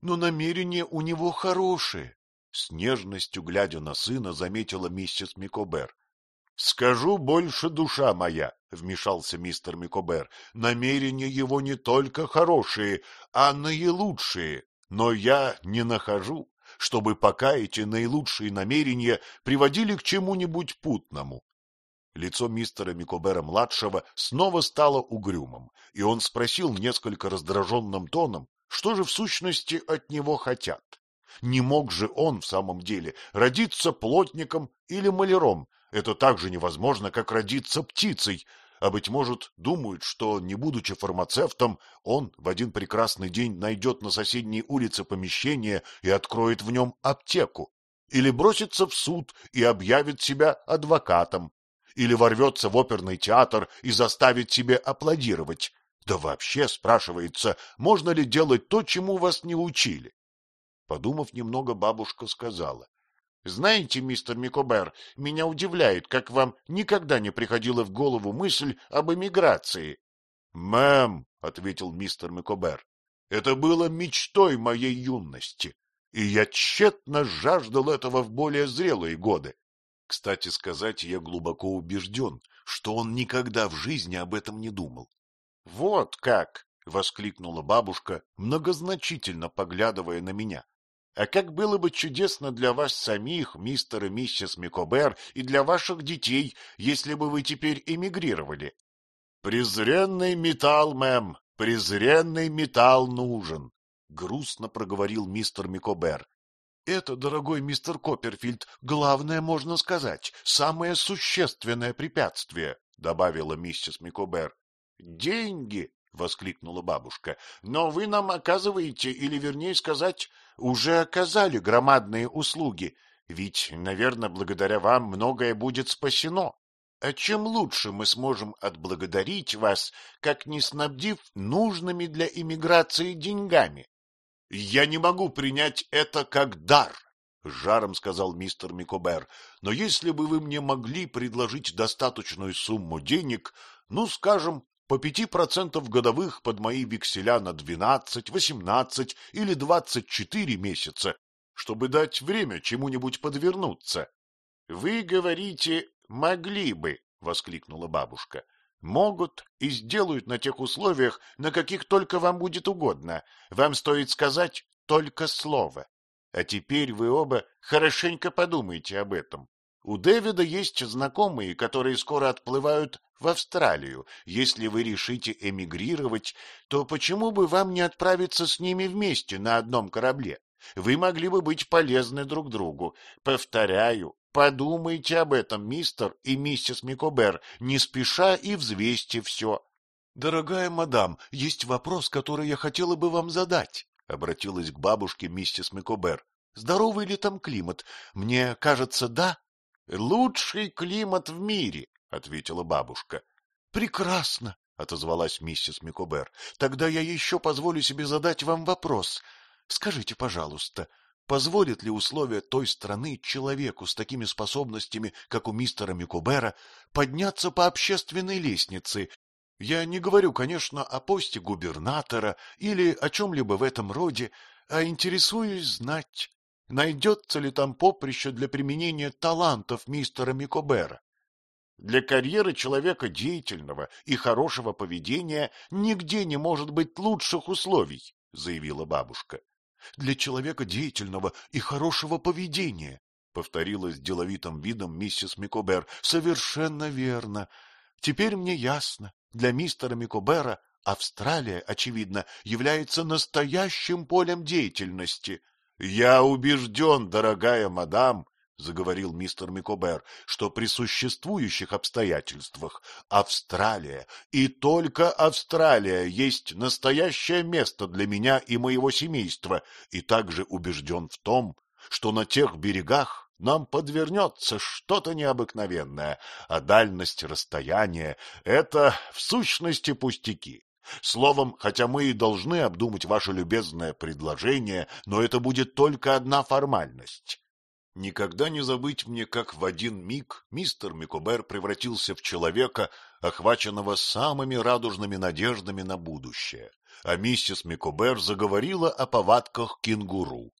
Но намерения у него хорошие, — с нежностью глядя на сына, заметила миссис Микобер. — Скажу больше, душа моя, — вмешался мистер Микобер, — намерения его не только хорошие, а наилучшие, но я не нахожу чтобы пока эти наилучшие намерения приводили к чему-нибудь путному. Лицо мистера Микобера-младшего снова стало угрюмым, и он спросил несколько раздраженным тоном, что же в сущности от него хотят. Не мог же он в самом деле родиться плотником или маляром, это так же невозможно, как родиться птицей, а, быть может, думают, что, не будучи фармацевтом, он в один прекрасный день найдет на соседней улице помещение и откроет в нем аптеку, или бросится в суд и объявит себя адвокатом, или ворвется в оперный театр и заставит себе аплодировать. Да вообще, спрашивается, можно ли делать то, чему вас не учили? Подумав немного, бабушка сказала. Знаете, мистер Микобер, меня удивляет, как вам никогда не приходила в голову мысль об эмиграции. — Мэм, — ответил мистер Микобер, — это было мечтой моей юности, и я тщетно жаждал этого в более зрелые годы. Кстати сказать, я глубоко убежден, что он никогда в жизни об этом не думал. — Вот как! — воскликнула бабушка, многозначительно поглядывая на меня. А как было бы чудесно для вас самих, мистер и миссис Микобер, и для ваших детей, если бы вы теперь эмигрировали. — Презренный металл, мэм, презренный металл нужен, — грустно проговорил мистер Микобер. — Это, дорогой мистер Копперфильд, главное, можно сказать, самое существенное препятствие, — добавила миссис Микобер. — Деньги! — воскликнула бабушка. — Но вы нам оказываете, или, вернее сказать, уже оказали громадные услуги, ведь, наверное, благодаря вам многое будет спасено. А чем лучше мы сможем отблагодарить вас, как не снабдив нужными для иммиграции деньгами? — Я не могу принять это как дар, — жаром сказал мистер Микобер. — Но если бы вы мне могли предложить достаточную сумму денег, ну, скажем, по пяти процентов годовых под мои векселя на двенадцать, восемнадцать или двадцать четыре месяца, чтобы дать время чему-нибудь подвернуться. — Вы говорите «могли бы», — воскликнула бабушка. — Могут и сделают на тех условиях, на каких только вам будет угодно. Вам стоит сказать только слово. А теперь вы оба хорошенько подумайте об этом. У Дэвида есть знакомые, которые скоро отплывают в Австралию. Если вы решите эмигрировать, то почему бы вам не отправиться с ними вместе на одном корабле? Вы могли бы быть полезны друг другу. Повторяю, подумайте об этом, мистер и миссис Микобер, не спеша и взвесьте все. — Дорогая мадам, есть вопрос, который я хотела бы вам задать, — обратилась к бабушке миссис Микобер. — Здоровый ли там климат? Мне кажется, да. — Лучший климат в мире, — ответила бабушка. — Прекрасно, — отозвалась миссис Микобер. — Тогда я еще позволю себе задать вам вопрос. Скажите, пожалуйста, позволит ли условия той страны человеку с такими способностями, как у мистера Микобера, подняться по общественной лестнице? Я не говорю, конечно, о посте губернатора или о чем-либо в этом роде, а интересуюсь знать, найдется ли там поприще для применения талантов мистера Микобера. Для карьеры человека деятельного и хорошего поведения нигде не может быть лучших условий, заявила бабушка. Для человека деятельного и хорошего поведения, повторила с деловитым видом миссис Микобер. Совершенно верно. Теперь мне ясно. Для мистера Микобера Австралия, очевидно, является настоящим полем деятельности. — Я убежден, дорогая мадам, — заговорил мистер Микобер, — что при существующих обстоятельствах Австралия и только Австралия есть настоящее место для меня и моего семейства, и также убежден в том, что на тех берегах нам подвернется что-то необыкновенное, а дальность расстояния — это в сущности пустяки. Словом, хотя мы и должны обдумать ваше любезное предложение, но это будет только одна формальность. Никогда не забыть мне, как в один миг мистер Микобер превратился в человека, охваченного самыми радужными надеждами на будущее, а миссис Микобер заговорила о повадках кенгуру.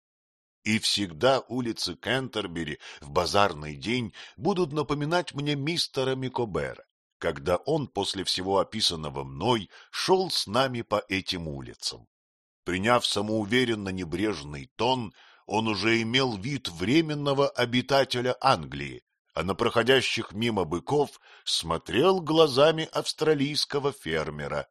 И всегда улицы Кентербери в базарный день будут напоминать мне мистера Микобера когда он после всего описанного мной шел с нами по этим улицам. Приняв самоуверенно небрежный тон, он уже имел вид временного обитателя Англии, а на проходящих мимо быков смотрел глазами австралийского фермера.